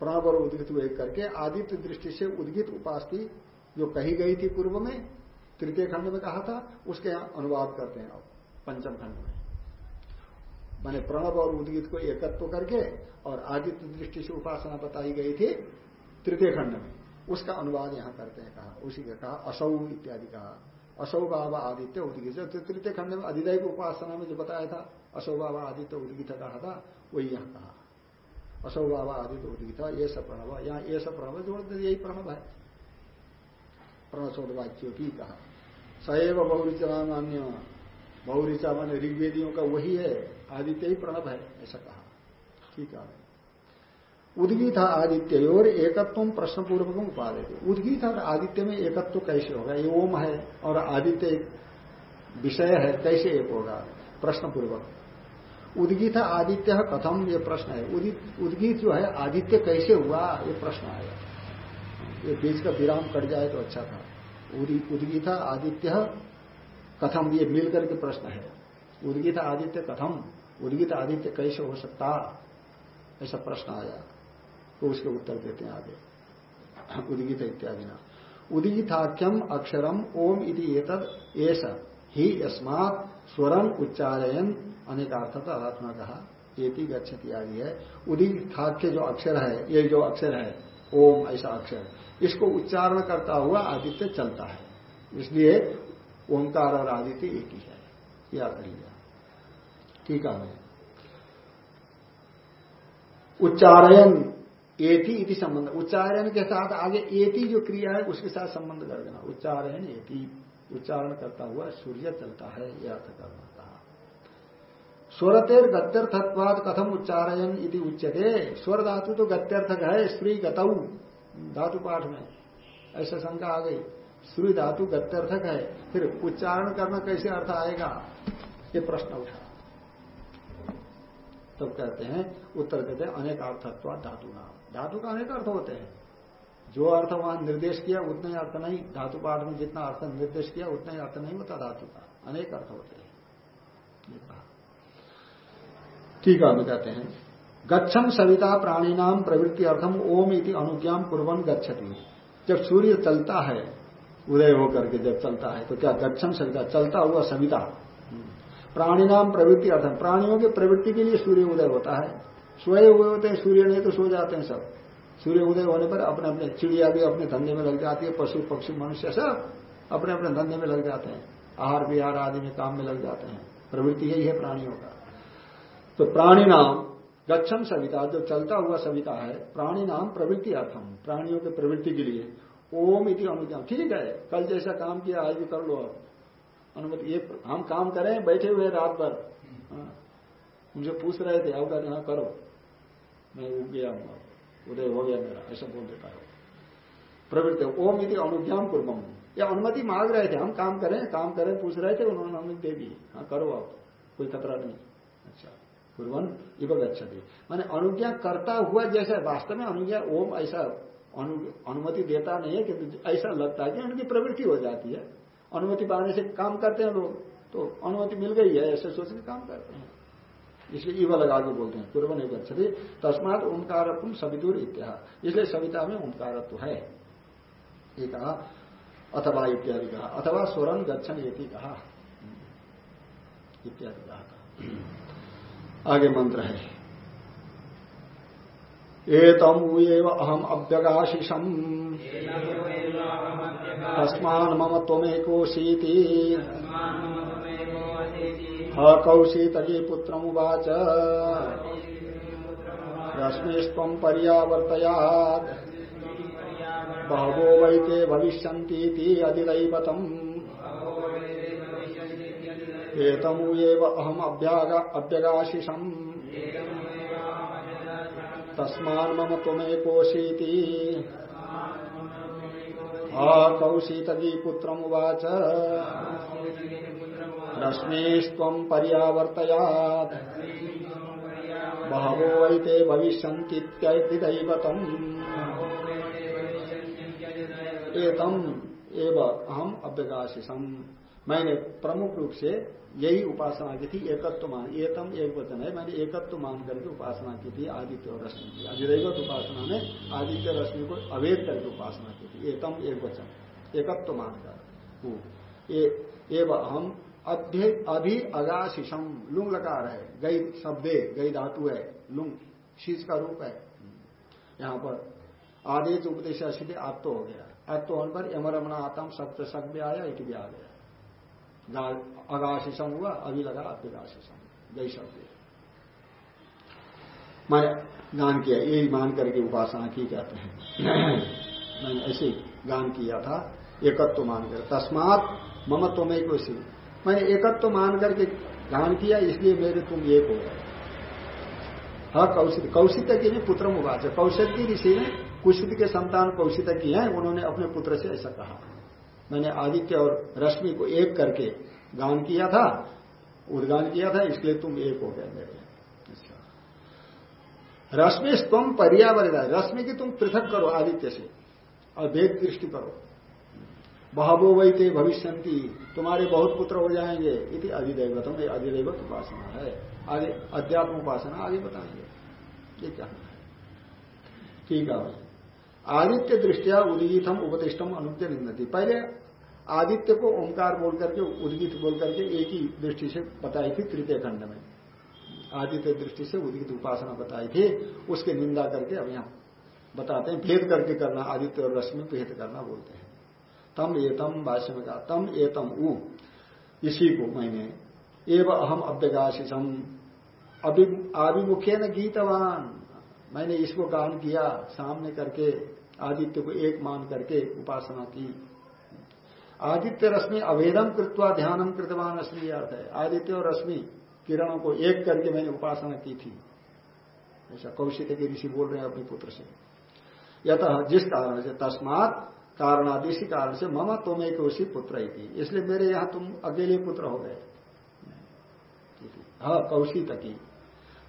प्रणव और उदगित एक करके आदित्य दृष्टि से उदगित उपास्ति जो कही गई थी पूर्व में तृतीय खंड में कहा था, उसके अनुवाद करते हैं अब, पंचम खंड में। माने प्रणव और उद्गित को एकत्व करके और आदित्य दृष्टि से उपासना बताई गई थी तृतीय खंड में। उसका अनुवाद यहाँ करते हैं कहा, उसी का कहा, असौ इत्यादि कहा। असौ बाबा आदित्य उद्गित तृतीय खंड में अधिदैव उपासना में जो बताया था, असौ बाबा आदित्य उद्गित कहा था, वही यहाँ कहा। असौ बाबा आदित्य उद्गित, ये सब प्रणव, यहाँ ये सब प्रणव जोड़ यही प्रणव है। प्रणव वाक्यों की कहा सैव बहुरिचना मान्य बहुरिचा मान ऋग्वेदियों का वही है, आदित्य ही प्रणव है, ऐसा कहा। ठीक है। उद्गीत आदित्य और एकत्व प्रश्न पूर्वक उपादे उद्गीत और आदित्य में एकत्व कैसे होगा? ये ओम है, और आदित्य विषय है, कैसे एक होगा? प्रश्न पूर्वक उद्गीत आदित्य कथम ये प्रश्न है। उद्गीत जो है, आदित्य कैसे हुआ? ये प्रश्न आया। ये बीच का विराम कट जाए तो अच्छा था। उद्गीत आदित्य कथम, ये मिलकर के प्रश्न है। उद्गीत आदित्य कथम, उदगित आदित्य कैसे हो सकता? ऐसा प्रश्न आया। तो उसके उत्तर देते हैं आगे। उदगित इत्यादि ना। उदगिताख्यम अक्षरम ओम इति एतद ही यस्मात स्वरम उच्चारयन। अनेकार्थता आत्मा कहा एति गच्छति आदि है उदिताख्य जो अक्षर है, ये जो अक्षर है, ओम, ऐसा अक्षर। इसको उच्चारण करता हुआ आदित्य चलता है। इसलिए ओंकार और आदित्य एक ही है। याद रहिए ठीक है उच्चारण एति इति संबंध। उच्चारण के साथ आगे एति जो क्रिया है, उसके साथ संबंध कर देना। उच्चारण एति। उच्चारण करता हुआ सूर्य चलता है यह अर्थ करना कहा स्वरतेर गत्यर्थत्वाद कथम उच्चारण इति उच्चते स्वर धातु तो गत्यर्थक है, स्त्री गतऊ धातु पाठ में। ऐसा शंका आ गई। श्री धातु गत्यर्थक है। फिर उच्चारण करना कैसे अर्थ आएगा? ये प्रश्न उठा। तब कहते हैं, उत्तर देते हैं, अनेक अर्थत्व धातु नाम धातु का अनेक अर्थ होते हैं। जो अर्थ वहाँ निर्देश किया, उतना ही अर्थ नहीं। धातु पाठ में जितना अर्थ निर्देश किया, उतना ही अर्थ नहीं होता धातु का। अनेक अर्थ होते हैं। ठीक है कहते हैं गच्छम सविता प्राणी नाम प्रवृत्ति अर्थम ओम इति अनुज्ञान पूर्वन गच्छति। जब सूर्य चलता है, उदय होकर के जब चलता है तो क्या गच्छम सविता, चलता हुआ सविता? प्राणी नाम प्रवृत्ति अर्थम प्राणियों की प्रवृत्ति के लिए सूर्य उदय होता है। सोए हुए होते हैं, सूर्य नहीं तो सो जाते हैं सब। सूर्य उदय होने पर अपने अपने चिड़िया भी अपने धंधे में लग जाती है, पशु, पक्षी, मनुष्य सब अपने अपने धंधे में लग जाते हैं। आहार, विहार आदि में काम में लग जाते हैं। प्रवृत्ति यही है प्राणियों का। तो प्राणी नाम गच्छम सविता, जो चलता हुआ सविता है, प्राणी नाम प्रवृत्ति अर्थम, प्राणियों के प्रवृत्ति के लिए। ओम इति अनुज्ञा ठीक है, कल जैसा काम किया, आज भी कर लो अब। अनुमति, ये हम काम करें, बैठे हुए रात भर। हाँ। मुझे पूछ रहे थे अब हाँ करो। मैं उग गया हूँ उदय हो गया मेरा, ऐसा बोल देता है। प्रवृत्ति ओम यदि अनुज्ञान पूर्वम या अनुमति मांग रहे थे, हम काम करें काम करें, पूछ रहे थे, उन्होंने अनुमति दे दी हाँ करो आप कोई खतरा नहीं। पूर्वन इव माने अनुज्ञा करता हुआ जैसा वास्तव में अनुज्ञा ओम ऐसा अनुमति देता नहीं है, किंतु ऐसा लगता है कि उनकी प्रवृत्ति हो जाती है। अनुमति पाने से काम करते हैं लोग तो अनुमति मिल गई है, ऐसे सोच के काम करते हैं। इसलिए इव लगा के बोलते हैं पूर्व नहीं गच्छति तस्मात ओंकार सविदूर इत्या इसलिए सविता में ओंकारत्व है। ये कहा, अथवा इत्यादि कहा, अथवा स्वरण गच्छन ये कहा। इत्यादि कहा आगे मंत्र है। एतम एव अहम अभ्यगाशिषम तस्मान मम त्वमेकोशीति। ह कौशीतकी पुत्रमुवाच। रश्मिस्त्वं पर्यावर्तयात्। बहवो वैते भविष्यन्तीति अधिदैवतम् एतमु एव अहम अभ्यगाशिषम्। तस्मान मम त्वमेकोशीति। कौशीतगी पुत्रमुवाच रश्मीस्त्वं पर्यावर्तयात्। बहवो वैते भविष्यन्तीत्यधिदैवतम् एतम एव अहम अभ्यगाशिषम। मैंने प्रमुख रूप से यही उपासना की थी, एकत्व मान। एतम एक वचन है, मैंने एकत्व मान करके उपासना की थी, आदित्य और रश्मि की। अधिदैवत उपासना में आदित्य रश्मि को अवेद करके उपासना की थी। एतम एक वचन, एकत्व मान कर। एवं हम अभि अगाशिषम लुंग लकार है गई शब्दे, गई धातु है, लुंग, शीश का रूप है। यहाँ पर आदेश उपदेश आत्तो हो गया। आत्तो होने पर यमरमणा आतम सक भी आया इट भी आ गया। अगाशीषम हुआ, अभी लगा अभ्यगाशीषम जय शब्द मैं गान किया यही मान करके उपासना की कहते हैं। मैंने ऐसे गान किया था, एकत्व मान कर। तस्मात मम तुम एक मैंने एकत्व मान करके गान किया, इसलिए मेरे तुम एक हो गए। हाँ कौशिक कौशिक की नहीं पुत्र मुबाच कौशिक की ऋषि ने कुशित के संतान कौशिक की है, उन्होंने अपने पुत्र से ऐसा कहा। मैंने आदित्य और रश्मि को एक करके गान किया था, उद्गान किया था इसलिए तुम एक हो गए मेरे। अच्छा। रश्मि स्तम पर्यावरण है। रश्मि की तुम पृथक करो आदित्य से और वेद दृष्टि करो। बहबो वैते भविष्यंती तुम्हारे बहुत पुत्र हो जाएँगे। इति अधिदैवतम। ये अधिदैवत उपासना है। आगे अध्यात्म उपासना आगे बताएँगे ये कहना है? ठीक है आदित्य दृष्टिया उदगीतम उपदिष्टम अनुद्य निंदती पहले आदित्य को ओंकार बोल करके, उदगित बोल करके एक ही दृष्टि से बताई थी तृतीय खंड में। आदित्य दृष्टि से उदगित उपासना बताई थी, उसके निंदा करके अब यहाँ बताते हैं, भेद करके करना, आदित्य और रश्मि भेद करना बोलते हैं। तम एतम भाष्य में कहा, तम एतम उ, इसी को मैंने, एवं अहम अभ्यगाशिषम आभिमुखे न गीतवान। मैंने इसको गान किया, सामने करके, आदित्य को एक मान करके उपासना की। आदित्य रश्मि अवेदम कृत्वा ध्यानम कृतवान असली अर्थ है। आदित्य और रश्मि किरणों को एक करके मैंने उपासना की थी। ऐसा कौशिक के ऋषि बोल रहे हैं अपने पुत्र से। यथ जिस कारण से, तस्मात कारणादि, इसी कारण से मम तुम एक उसी पुत्र ही थी इसलिए मेरे यहाँ तुम अकेले पुत्र हो गए। हाँ कौशिक की।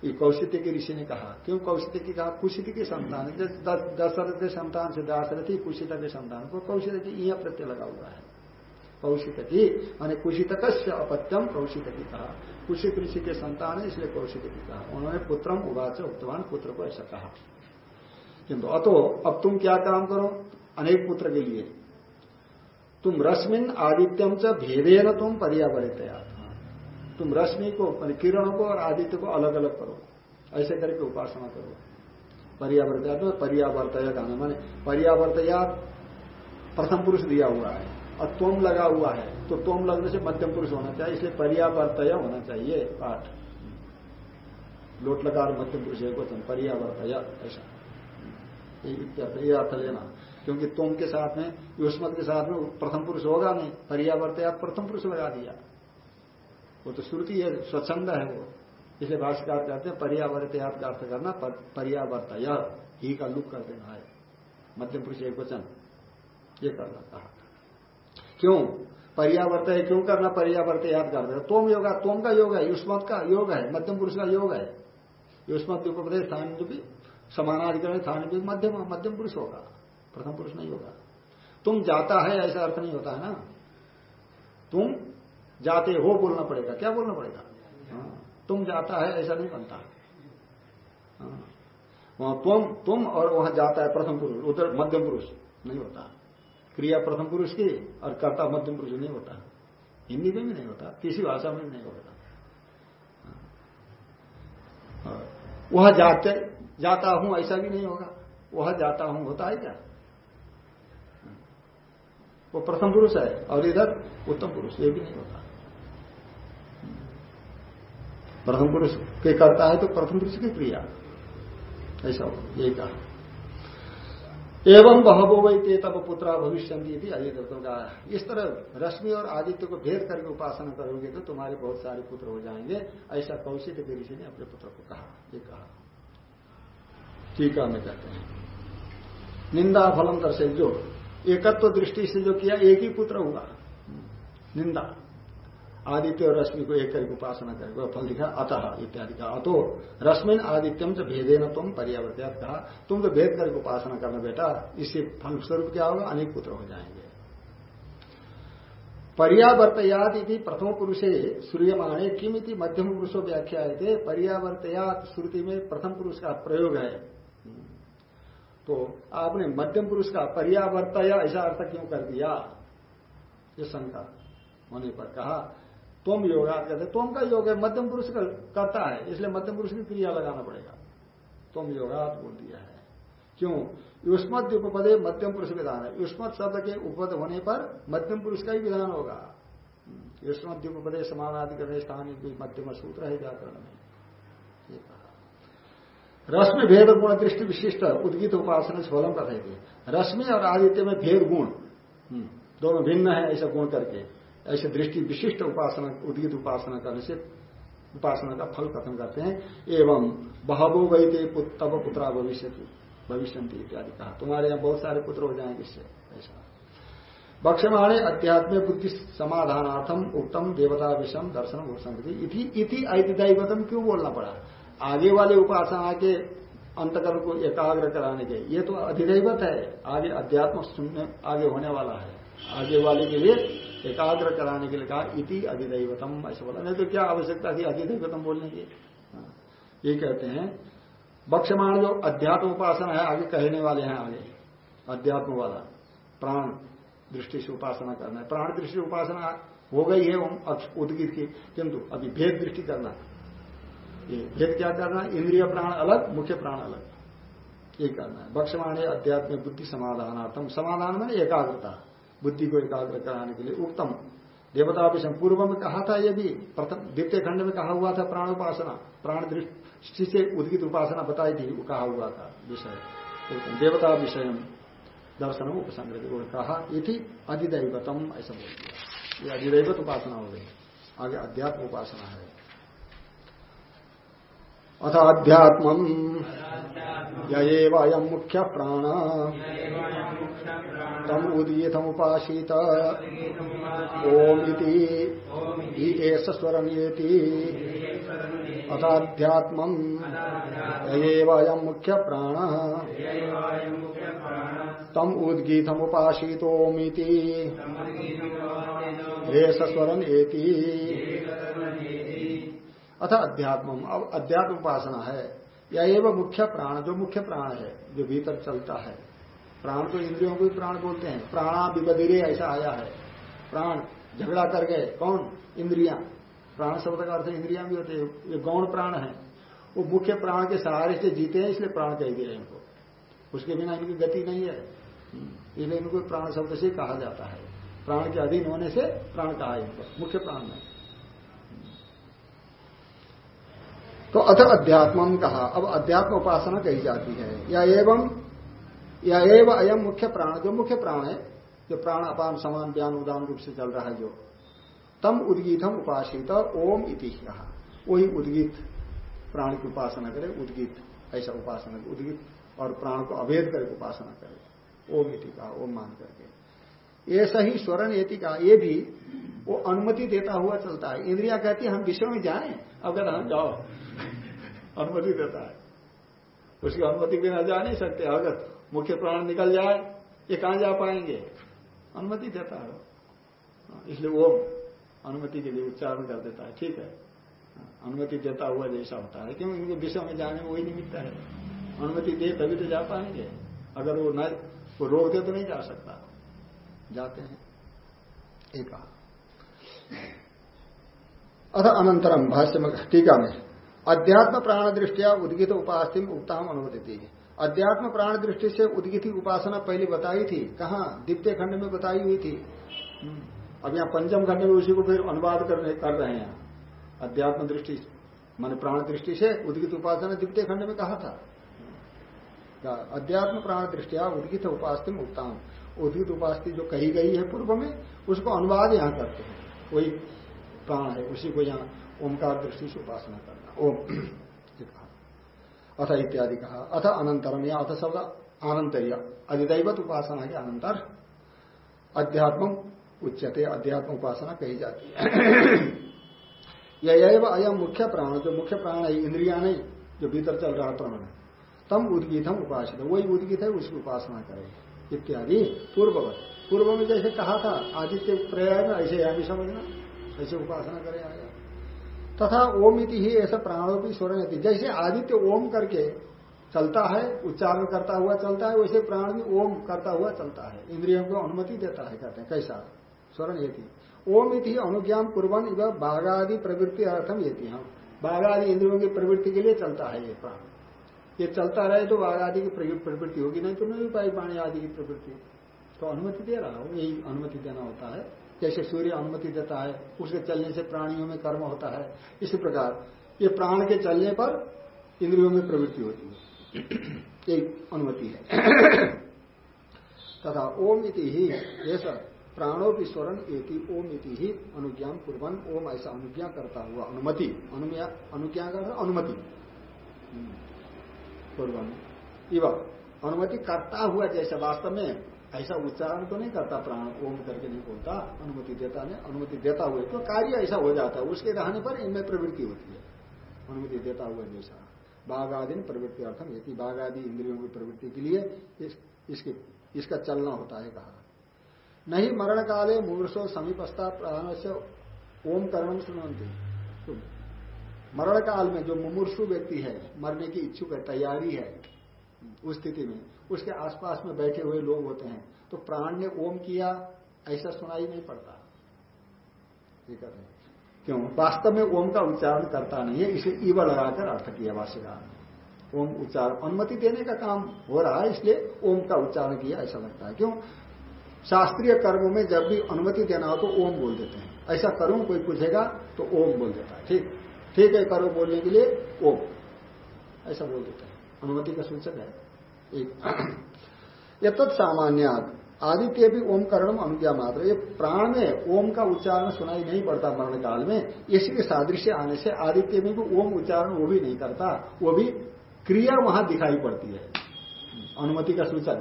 ये कौशित्य के ऋषि ने कहा, क्यों कौशित्य की कहा? कुशित के संतान दशरथ के संतान से दाशरथी कुशित के संतान को कौशित की यह प्रत्यय लगा हुआ है। कौशित की, मानी कुशितक अपत्यम कौशित की कहा। कुशित ऋषि के संतान है, इसलिए कौशित की कहा। उन्होंने पुत्रम उवाच उत्तवान पुत्र को ऐसा कहा। किंतु अतो, अब तुम क्या काम करो? अनेक पुत्र के लिए। तुम रश्मिन आदित्यम च भेदेन तुम पर्यावरित तुम रश्मि को किरणों को और आदित्य को अलग अलग करो। ऐसे करके उपासना करो। पर्यावर्तया तो पर्यावर्तया गाना माने पर्यावर्तया प्रथम पुरुष दिया हुआ है, और तोम लगा हुआ है तो तोम लगने से मध्यम पुरुष होना चाहिए, इसलिए पर्यावर्तय होना चाहिए पाठ। लोट लगा मध्यम पुरुष एक वचन पर्यावर्तय, ऐसा। ये अर्थ लेना। क्योंकि तुम के साथ में युष्मत के साथ में प्रथम पुरुष होगा नहीं पर्यावर्त आप प्रथम पुरुष लगा दिया। वो तो श्रुति है, स्वच्छंद है वो। इसलिए भाष्यकार कहते हैं पर्यावर्त आप का अर्थ करना पर्यावर्त यह ही का लुक कर देना है। मध्यम पुरुष एक वचन, ये करना, कहा। क्यों? पर्यावर्त है क्यों करना? पर्यावर्त याद कर देगा तोम योगा, तोम का योग है, युष्मत का योग है, मध्यम पुरुष का योग है। युष्मत उपदेश स्थान भी, समानाधिकरण स्थान भी, मध्यम मध्यम पुरुष होगा। प्रथम पुरुष नहीं होगा। तुम जाता है, ऐसा अर्थ नहीं होता है ना। तुम जाते हो बोलना पड़ेगा। क्या बोलना पड़ेगा? हाँ, तुम जाता है ऐसा नहीं बनता। हाँ, वहाँ तुम तुम और वहाँ जाता है प्रथम पुरुष उधर मध्यम पुरुष नहीं होता। क्रिया प्रथम पुरुष की और कर्ता मध्यम पुरुष नहीं होता। हिंदी में भी नहीं होता किसी भाषा में नहीं होता। हाँ। वह जाते जाता हूँ ऐसा भी नहीं होगा। वह जाता हूँ होता है क्या? वो प्रथम पुरुष है और इधर उत्तम पुरुष, ये भी नहीं होता। प्रथम पुरुष के करता है तो प्रथम पुरुष की क्रिया। ऐसा हो, यही कहा एवं बहबो वही ते तब पुत्रा भविष्य आदित्य का इस तरह रश्मि और आदित्य को भेद करके उपासना करोगे तो तुम्हारे बहुत सारे पुत्र हो जाएँगे। ऐसा कौशिक ऋषि ने अपने पुत्र को कहा, ये कहा। टीका में कहते हैं। निंदा फलम दर्शे जो एकत्व दृष्टि से जो किया, एक ही पुत्र हुआ निंदा। आदित्य और रश्मि को एक करके उपासना करेगा फल दिखा, अतः इत्यादि का। अतो, रश्मिन आदित्यम से भेदे न तुम पर्यावृत कहा, तुम तो भेद करके उपासना करना बेटा, इससे फल स्वरूप क्या होगा? अनेक पुत्र हो जाएँगे। पर्यावर्तयात यदि प्रथम पुरुषे सूर्यमाणे किमिति मध्यम पुरुषों व्याख्या पर्यावर्तयात श्रुति में प्रथम पुरुष का प्रयोग है। तो आपने मध्यम पुरुष का पर्यावर्तया ऐसा अर्थ क्यों कर दिया? ये शंका होने पर कहा, तुम योगात कहते तुम का योग है, मध्यम पुरुष का करता है, इसलिए मध्यम पुरुष की क्रिया लगाना पड़ेगा। तुम योगात बोल दिया है। क्यों? युष्मत उपपदे मध्यम पुरुष विधान है। युष्मत शब्द के उपपद होने पर मध्यम पुरुष का ही विधान होगा। युष्मत उपपदे समानाधिकरण स्थान मध्यम सूत्र है व्याकरण में। रश्मि भेद गुण दृष्टि विशिष्ट उद्गित उपासना फलम कथे रश्मि और आदित्य में भेद गुण हम्म, दोनों भिन्न है ऐसा गुण करके। ऐसे दृष्टि विशिष्ट उपासना उद्गित उपासना करने से उपासना का फल कथन करते हैं। एवं बहबो वैते तब पुत्रा भविष्य भविष्य इत्यादि कहा। तुम्हारे यहाँ बहुत सारे पुत्र हो जाएँगे इससे ऐसा। बक्षमाणे अध्यात्म बुद्धि समाधानार्थम उत्तम देवता विषम दर्शन संगति इति ऐतिदायिकतम क्यों बोलना पड़ा? आगे वाले उपासना के अंतकरण को एकाग्र कराने के ये तो अधिदैवत है। आगे अध्यात्म सुनने, आगे होने वाला है। आगे वाले के लिए एकाग्र कराने के लिए कहा, इति अधिदैवतम, ऐसा बोला। नहीं तो क्या आवश्यकता थी अधिदैवतम बोलने की? हाँ। ये कहते हैं, बक्षमाण जो अध्यात्म उपासना है, आगे कहने वाले हैं आगे। अध्यात्म वाला, प्राण दृष्टि से उपासना करना है। प्राण दृष्टि उपासना हो गई है उदगित की, किंतु अभी भेद दृष्टि करना ये भेद क्या करना इंद्रिय प्राण अलग, मुख्य प्राण अलग। ये करना है। बक्षमाणे अध्यात्म बुद्धि समाधानार्थम। समाधान में एकाग्रता। बुद्धि को एकाग्र कराने के लिए उत्तम। देवता विषय पूर्व में कहा था ये भी। प्रथम द्वितीय खंड में कहा हुआ था प्राण उपासना प्राण दृष्टि से उद्गित उपासना बताई थी, वो कहा हुआ था विषय। देवता विषय दर्शन उपसंग्रह कहा, इति अधिदैवतम, ऐसा बोल दिया ये अधिदैवत उपासना हो गई। आगे अध्यात्म उपासना है। अथ अध्यात्म यम मुख्य प्राण तम उदीतमुपासीत ओम एष स्वरणीति अथाध्यात्म यम मुख्य प्राण तम उद्गीतमुपासीतोमिति एष स्वरन एति अथ अध्यात्म अब अध्यात्म उपासना है। या एवं मुख्य प्राण, जो मुख्य प्राण है, जो भीतर चलता है। प्राण तो इंद्रियों को भी प्राण बोलते हैं। प्राणा विबदिरे ऐसा आया है। प्राण झगड़ा कर गए, कौन? इंद्रिया। प्राण शब्द का अर्थ इंद्रिया भी होते हैं। ये गौण प्राण है। वो मुख्य प्राण के सहारे से जीते हैं, इसलिए प्राण कह दिया इनको। उसके बिना इनकी गति नहीं है। इसलिए इनको प्राण शब्द से कहा जाता है। प्राण के अधीन होने से प्राण कहा इनको। मुख्य प्राण में तो अथ अध्यात्म कहा। अब अध्यात्म उपासना कही जाती है। या एवं या एवं अयम मुख्य प्राण, जो मुख्य प्राण है, जो प्राण अपान समान ज्ञान उदान रूप से चल रहा है जो, तम उद्गीतम उपासित ओम इति कहा। वही उद्गीत, प्राण की उपासना करे, उद्गीत, ऐसा उपासना उद्गीत और प्राण को अभेद करके उपासना करे। ओम इति कहा, ओम मान करके। ऐसा ही स्वरण एति का, ये भी वो अनुमति देता हुआ चलता है। इंद्रिया कहती है, हम विषय में जाए अगर हम जाओ। अनुमति देता है। उसकी अनुमति बिना जा नहीं सकते। अगर मुख्य प्राण निकल जाए, ये कहाँ जा पाएँगे? अनुमति देता है। इसलिए वो अनुमति के लिए उच्चारण कर देता है। ठीक है? अनुमति देता हुआ जैसा होता है। क्यों इनके विषय में जाने में वही निमित्त है। अनुमति दे तभी तो जा पाएँगे। अगर वो न रोक दे तो नहीं जा सकता। जाते हैं। एक अथ अनंतरम भाष्य में टीका में अध्यात्म प्राण दृष्टिया उद्गित उपास्तिम उक्ताम अनुमति अध्यात्म प्राण दृष्टि से उद्गित उपासना पहले बताई थी कहा? द्वितीय खंड में बताई हुई थी। हम्म। अब यहाँ पंचम खंड में उसी को फिर अनुवाद कर, रहे हैं। अध्यात्म दृष्टि मान प्राण दृष्टि से उद्गित उपासना द्वितीय खंड में कहा था। अध्यात्म प्राण दृष्टिया उद्गित उपास्तिम उक्ताम उद्गित उपास्ति जो कही गई है पूर्व में, उसको अनुवाद यहाँ करते हैं। वही प्राण है, उसी को यहाँ ओंकार दृष्टि से उपासना करना। ओम। अथ इत्यादि कहा। अथ अनंतरम या अथ शब्द आनंतर्य। अधिदैवत उपासना के अनंतर अध्यात्म उच्चते अध्यात्म उपासना कही जाती है। यह अयम मुख्य प्राण, जो मुख्य प्राण है, इंद्रिया नहीं, जो भीतर चल रहा प्राण है, तम उद्गीतम उपासित वही उद्गीत है, उसकी उपासना करें इत्यादि पूर्ववत। पूर्व में जैसे कहा था, आदित्य प्रयाग में ऐसे यहाँ भी समझना, ऐसे उपासना करें आया तथा ओम इति ही ऐसा प्राणों की स्वर्ण जैसे आदित्य ओम करके चलता है, उच्चारण करता हुआ चलता है, वैसे प्राण भी ओम करता हुआ चलता है। इंद्रियों को अनुमति देता है, कहते हैं, कैसा? स्वर्ण ये ओम इति अनुज्ञान पूर्वन इव बाघादि प्रवृत्ति अर्थम ये हम बाघादि इंद्रियों की प्रवृत्ति के लिए चलता है ये प्राण। ये चलता रहे तो बाघ आदि की प्रवृत्ति होगी, नहीं तो नहीं पाई पानी आदि की प्रवृत्ति। तो अनुमति दे रहा हो, यही अनुमति देना होता है। जैसे सूर्य अनुमति देता है, उसके चलने से प्राणियों में कर्म होता है। इसी प्रकार, ये प्राण के चलने पर इंद्रियों में प्रवृत्ति होती है। ये अनुमति है। तथा ओम इति ही ऐसा प्राणों की स्वरण एक ओम इति ही अनुज्ञान पूर्वन ओम ऐसा अनुज्ञा करता हुआ अनुमति। अनुज्ञा कर अनुमति। पूर्वन इव अनुमति करता हुआ जैसे वास्तव में ऐसा उच्चारण तो नहीं करता प्राण ओम करके नहीं बोलता अनुमति देता नहीं अनुमति देता हुआ तो कार्य ऐसा हो जाता है उसके रहने पर इनमें प्रवृत्ति होती है। अनुमति देता हुआ जैसा। बाघ आदि प्रवृत्ति अर्थम यदि बाघ आदि इंद्रियों की प्रवृत्ति के लिए इस, इसके इसका चलना होता है कहा। नहीं मरण काले मूर्षो समीपस्था प्राण से ओम कर्णम सुनती मरण काल में जो मुमूर्षु व्यक्ति है, मरने की इच्छुक है, तैयारी है, उस स्थिति में, उसके आसपास में बैठे हुए लोग होते हैं तो प्राण ने ओम किया, ऐसा सुनाई नहीं पड़ता। ये कर रहे क्यों? वास्तव में ओम का उच्चारण करता नहीं है, इसे ईव लगाकर अर्थ किया भाष्यकार ओम उच्चारण अनुमति देने का काम हो रहा है, इसलिए ओम का उच्चारण किया, ऐसा लगता है। क्यों? शास्त्रीय कर्मों में जब भी अनुमति देना हो तो ओम बोल देते हैं। ऐसा करूँ, कोई पूछेगा तो ओम बोल देता है। ठीक? ठीक है, करो बोलने के लिए, ओम। ऐसा बोल देता है। अनुमति का सूचक है। एक। यद सामान्य आदित्य भी ओम करणम अनुज्ञा मात्र। ये प्राण में ओम का उच्चारण सुनाई नहीं पड़ता मरण काल में। इसी के सादृश्य आने से आदित्य में भी ओम उच्चारण वो भी नहीं करता। वो भी क्रिया वहाँ दिखाई पड़ती है। अनुमति का सूचक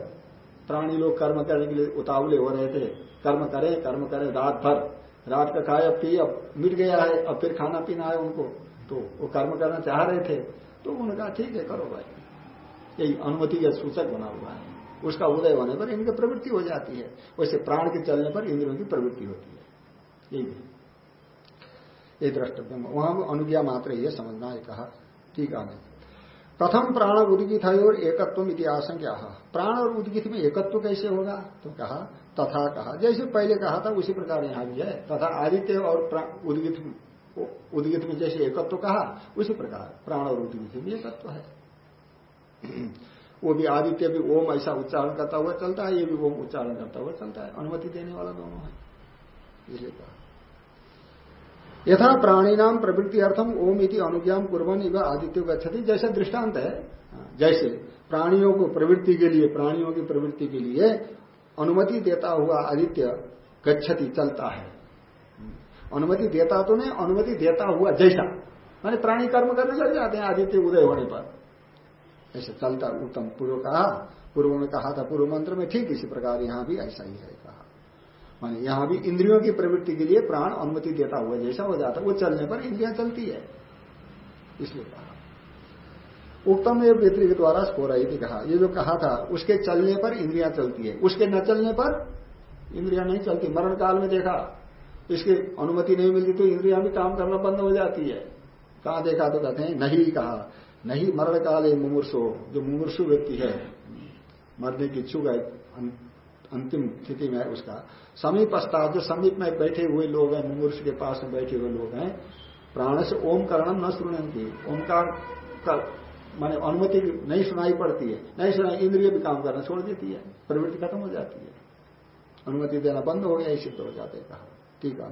प्राणी लोग कर्म करने के लिए उतावले हो रहे थे। कर्म करे कर्म करे, रात भर। रात का अब पी अब मिट गया है, अब फिर खाना पीना है उनको। तो वो कर्म करना चाह रहे थे तो उन्होंने कहा, ठीक है, करो भाई। यही अनुमति का सूचक बना हुआ है। उसका उदय होने पर इनकी प्रवृत्ति हो जाती है। वैसे प्राण के चलने पर इंद्रियों की प्रवृत्ति होती है। यही ये द्रष्टव्य वहाँ अनुज्ञा मात्र ये समझना है, कहा। ठीक है प्रथम प्राण उदगित है और एकत्व इतिहास क्या प्राण और उदगित में एकत्व कैसे होगा? तो कहा तथा कहा। जैसे पहले कहा था, उसी प्रकार यहाँ भी है। तथा आदित्य और उदगित उदगित में जैसे एकत्व तो कहा, उसी प्रकार प्राण और उदगित में एकत्व तो है। वो भी आदित्य भी ओम ऐसा उच्चारण करता हुआ चलता है, ये भी ओम उच्चारण करता हुआ चलता है। अनुमति देने वाला दोनों है। इसलिए कहा। यथा प्राणी नाम प्रवृत्ति अर्थम ओम इति अनुज्ञान कुरबन इव आदित्य गति जैसे दृष्टांत है, जैसे प्राणियों को प्रवृत्ति के लिए, प्राणियों की प्रवृत्ति के लिए अनुमति देता हुआ आदित्य गच्छति, चलता है। अनुमति देता तो नहीं, अनुमति देता हुआ जैसा। माने प्राणी कर्म करने लग जाते हैं आदित्य उदय होने पर। ऐसे चलता उत्तम पूर्व कहा, पूर्व में कहा था, पूर्व मंत्र में ठीक इसी प्रकार यहाँ भी ऐसा ही है कहा। माने यहाँ भी इंद्रियों की प्रवृत्ति के लिए प्राण अनुमति देता हुआ जैसा हो जाता वो चलने पर इंद्रिया चलती है। इसलिए कहा। उत्तम एवं के द्वारा हो थी कहा। ये जो कहा था उसके चलने पर इंद्रिया चलती है। उसके न चलने पर इंद्रिया नहीं चलती। मरण काल में देखा इसकी अनुमति नहीं मिलती तो इंद्रिया भी काम करना बंद हो जाती है। कहा देखा तो कहते हैं नहीं कहा। नहीं मरण काल है मुमूर्षो जो मुमूर्षु व्यक्ति है मरने की इच्छुक है अं, अंतिम स्थिति में उसका। समीप पश्चात जो समीप में बैठे हुए लोग हैं मुमूर्ष के पास में बैठे हुए लोग हैं प्राण से ओम करणम न सुनती ओमकार माने अनुमति नहीं सुनाई पड़ती है, नहीं सुनाई, इंद्रिय भी काम करना छोड़ देती है, प्रवृत्ति खत्म हो जाती है। अनुमति देना बंद हो गया इसी तो हो जाते कहा। ठीक है।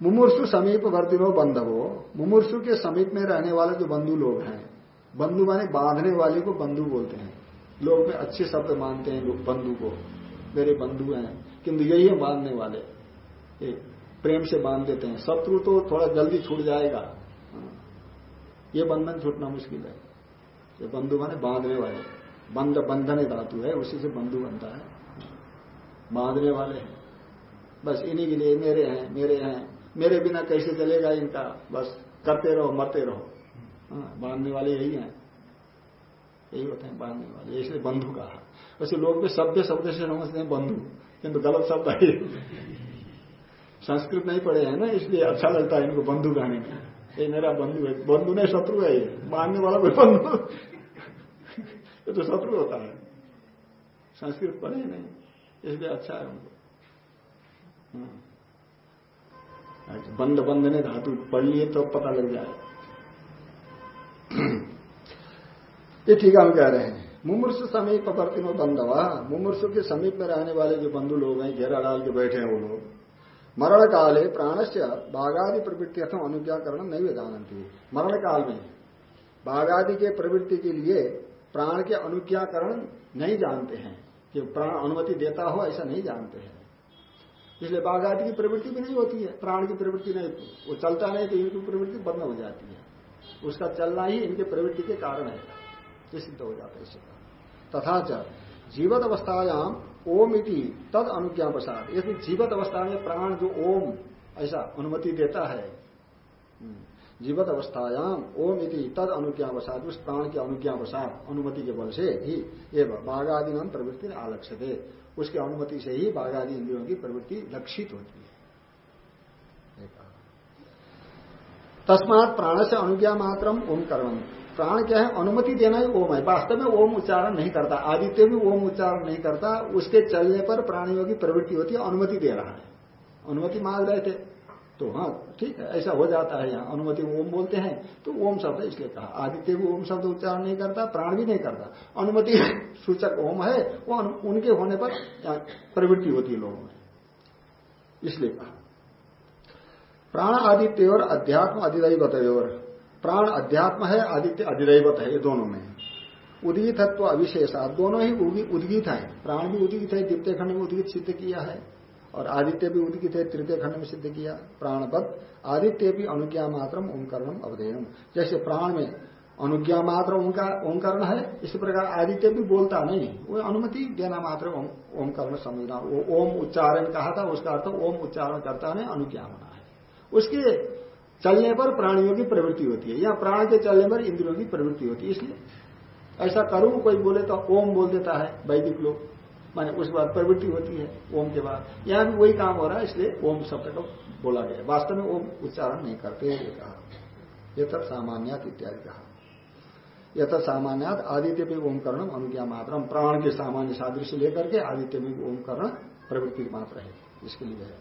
मुमूर्षु समीप वर्तिनो बंधवो। मुमूर्षु के समीप में रहने वाले जो बंधु लोग हैं, बंधु माने बांधने वाले को बंधु बोलते हैं। लोग में अच्छे शब्द मानते हैं लोग बंधु को। मेरे बंधु हैं, किंतु यही है बांधने वाले। प्रेम से बाँध देते हैं। शत्रु तो थोड़ा जल्दी छूट जाएगा। ये बंधन छूटना मुश्किल है। ये बंधु माने बांधने वाले। बंध बंधन धातु है उसी से बंधु बनता है। बांधने वाले हैं। बस इन्हीं के लिए मेरे हैं मेरे हैं। मेरे बिना कैसे चलेगा इनका? बस करते रहो मरते रहो। हाँ, बांधने वाले यही हैं। यही होते हैं बांधने वाले। इसलिए बंधु कहा। वैसे लोग भी सभ्य शब्द से समझते हैं बंधु। किंतु गलत शब्द है संस्कृत नहीं पढ़े हैं ना इसलिए अच्छा लगता है इनको बंधु कहने में ये मेरा बंधु है। बंधु नहीं शत्रु है ये। मानने वाला कोई बंधु ये तो शत्रु होता है। संस्कृत पढ़े नहीं। इसलिए अच्छा है उनको। हाँ। अच्छा, बंद बंद ने धातु पढ़ लिए तो पता लग जाए। ये ठीक हम कह रहे हैं। मुमूर्ष समीप पकड़ती बंधवा। मुमूर्षु के समीप में रहने वाले जो बंधु लोग हैं घेरा डाल के बैठे हैं वो लोग। मरण काले प्राण से बाघादि प्रवृत्ति अथम अनुज्ञाकरण नहीं जानती मरण काल में बाघादि के प्रवृत्ति के लिए प्राण के अनुज्ञाकरण नहीं जानते हैं। कि प्राण अनुमति देता हो ऐसा नहीं जानते हैं। इसलिए बाघ आदि की प्रवृत्ति भी नहीं होती है। प्राण की प्रवृत्ति नहीं, वो चलता नहीं तो इनकी प्रवृत्ति बंद हो जाती है। उसका चलना ही इनके प्रवृत्ति के कारण है। ये सिद्ध हो जाता है इससे। तथा जीवत अवस्थायाम ओम इति तद अनुज्ञा प्रसाद यदि जीवत अवस्था में प्राण जो ओम ऐसा अनुमति देता है। हम्म, जीवत अवस्थायाम ओम इति तद अनुज्ञा प्रसाद उस प्राण के अनुज्ञा प्रसाद अनुमति के बल से ही एवं बाघादि नाम प्रवृत्ति आलक्ष्य थे उसकी अनुमति से ही बाघादि इंद्रियों की प्रवृत्ति लक्षित होती है। तस्मात प्राण से अनुज्ञा मात्रम ओम कर्म प्राण क्या है, अनुमति देना ही ओम है। वास्तव में ओम उच्चारण नहीं करता। आदित्य भी ओम उच्चारण नहीं करता। उसके चलने पर प्राणियों की प्रवृत्ति होती है, अनुमति दे रहा है। अनुमति मांग रहे थे। तो हाँ ठीक है, ऐसा हो जाता है यहाँ। अनुमति ओम बोलते हैं तो ओम शब्द इसलिए कहा। आदित्य भी ओम शब्द उच्चारण नहीं करता, प्राण भी नहीं करता। अनुमति सूचक ओम है, वो उनके होने पर प्रवृत्ति होती है लोगों में। इसलिए कहा। प्राण आदित्य और अध्यात्म अधिदैवत और। प्राण अध्यात्म है, आदित्य अधिदैवत है, ये दोनों में। उदगितत्व अविशेषा दोनों ही उद्गीत है। प्राण भी उद्गीत है, द्वितीय खंड में उद्गीत सिद्ध किया है, और आदित्य भी उद्गीत है, तृतीय खंड में सिद्ध किया। प्राणपद आदित्य भी अनुज्ञा मात्र ओंकरणम, अवधेयम। जैसे प्राण में अनुज्ञा मात्र ओंकरण है, इसी प्रकार आदित्य भी बोलता नहीं। वो अनुमति देना मात्र ओंकरण समझना वो ओम उच्चारण कहा था, उसका अर्थ ओम उच्चारण करता नहीं, अनुज्ञा होना है। उसके चलने पर प्राणियों की प्रवृत्ति होती है या प्राण के चलने पर इंद्रियों की प्रवृत्ति होती है, इसलिए ऐसा करूँ, कोई बोले तो ओम बोल देता है, वैदिक लोग, माने उस बाद प्रवृत्ति होती है, ओम के बाद। यहाँ भी वही काम हो रहा है, इसलिए ओम शब्द को बोला गया वास्तव में ओम उच्चारण नहीं करते ये कहा। ये तब सामान्यात इत्यादि कहा। यह तब सामान्यात आदित्य भी ओम करण अनुज्ञा मात्र प्राण के सामान्य सादृश्य लेकर के आदित्य भी ओम करण प्रवृत्ति मात्र है, इसके लिए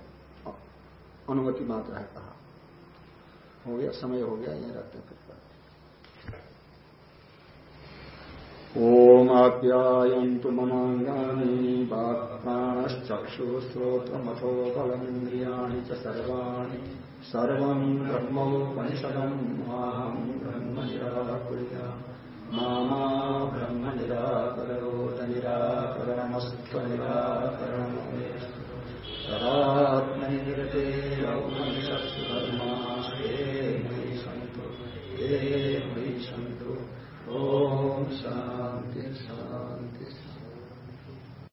अनुमति मात्र है, कहा। हो गया, समय हो गया, यहीं रखते फिर तो। ओम आप्यायन्तु ममाङ्गानि वाक्प्राणश्चक्षुश्रोत्रमथो बलमिन्द्रियाणि च सर्वाणि। सर्वम् ब्रह्मोपनिषदम् माहम् ब्रह्म निराकुर्या मा ब्रह्म तदात्मनिरते उपनिषत् सर्वे सन्तु ॐ सा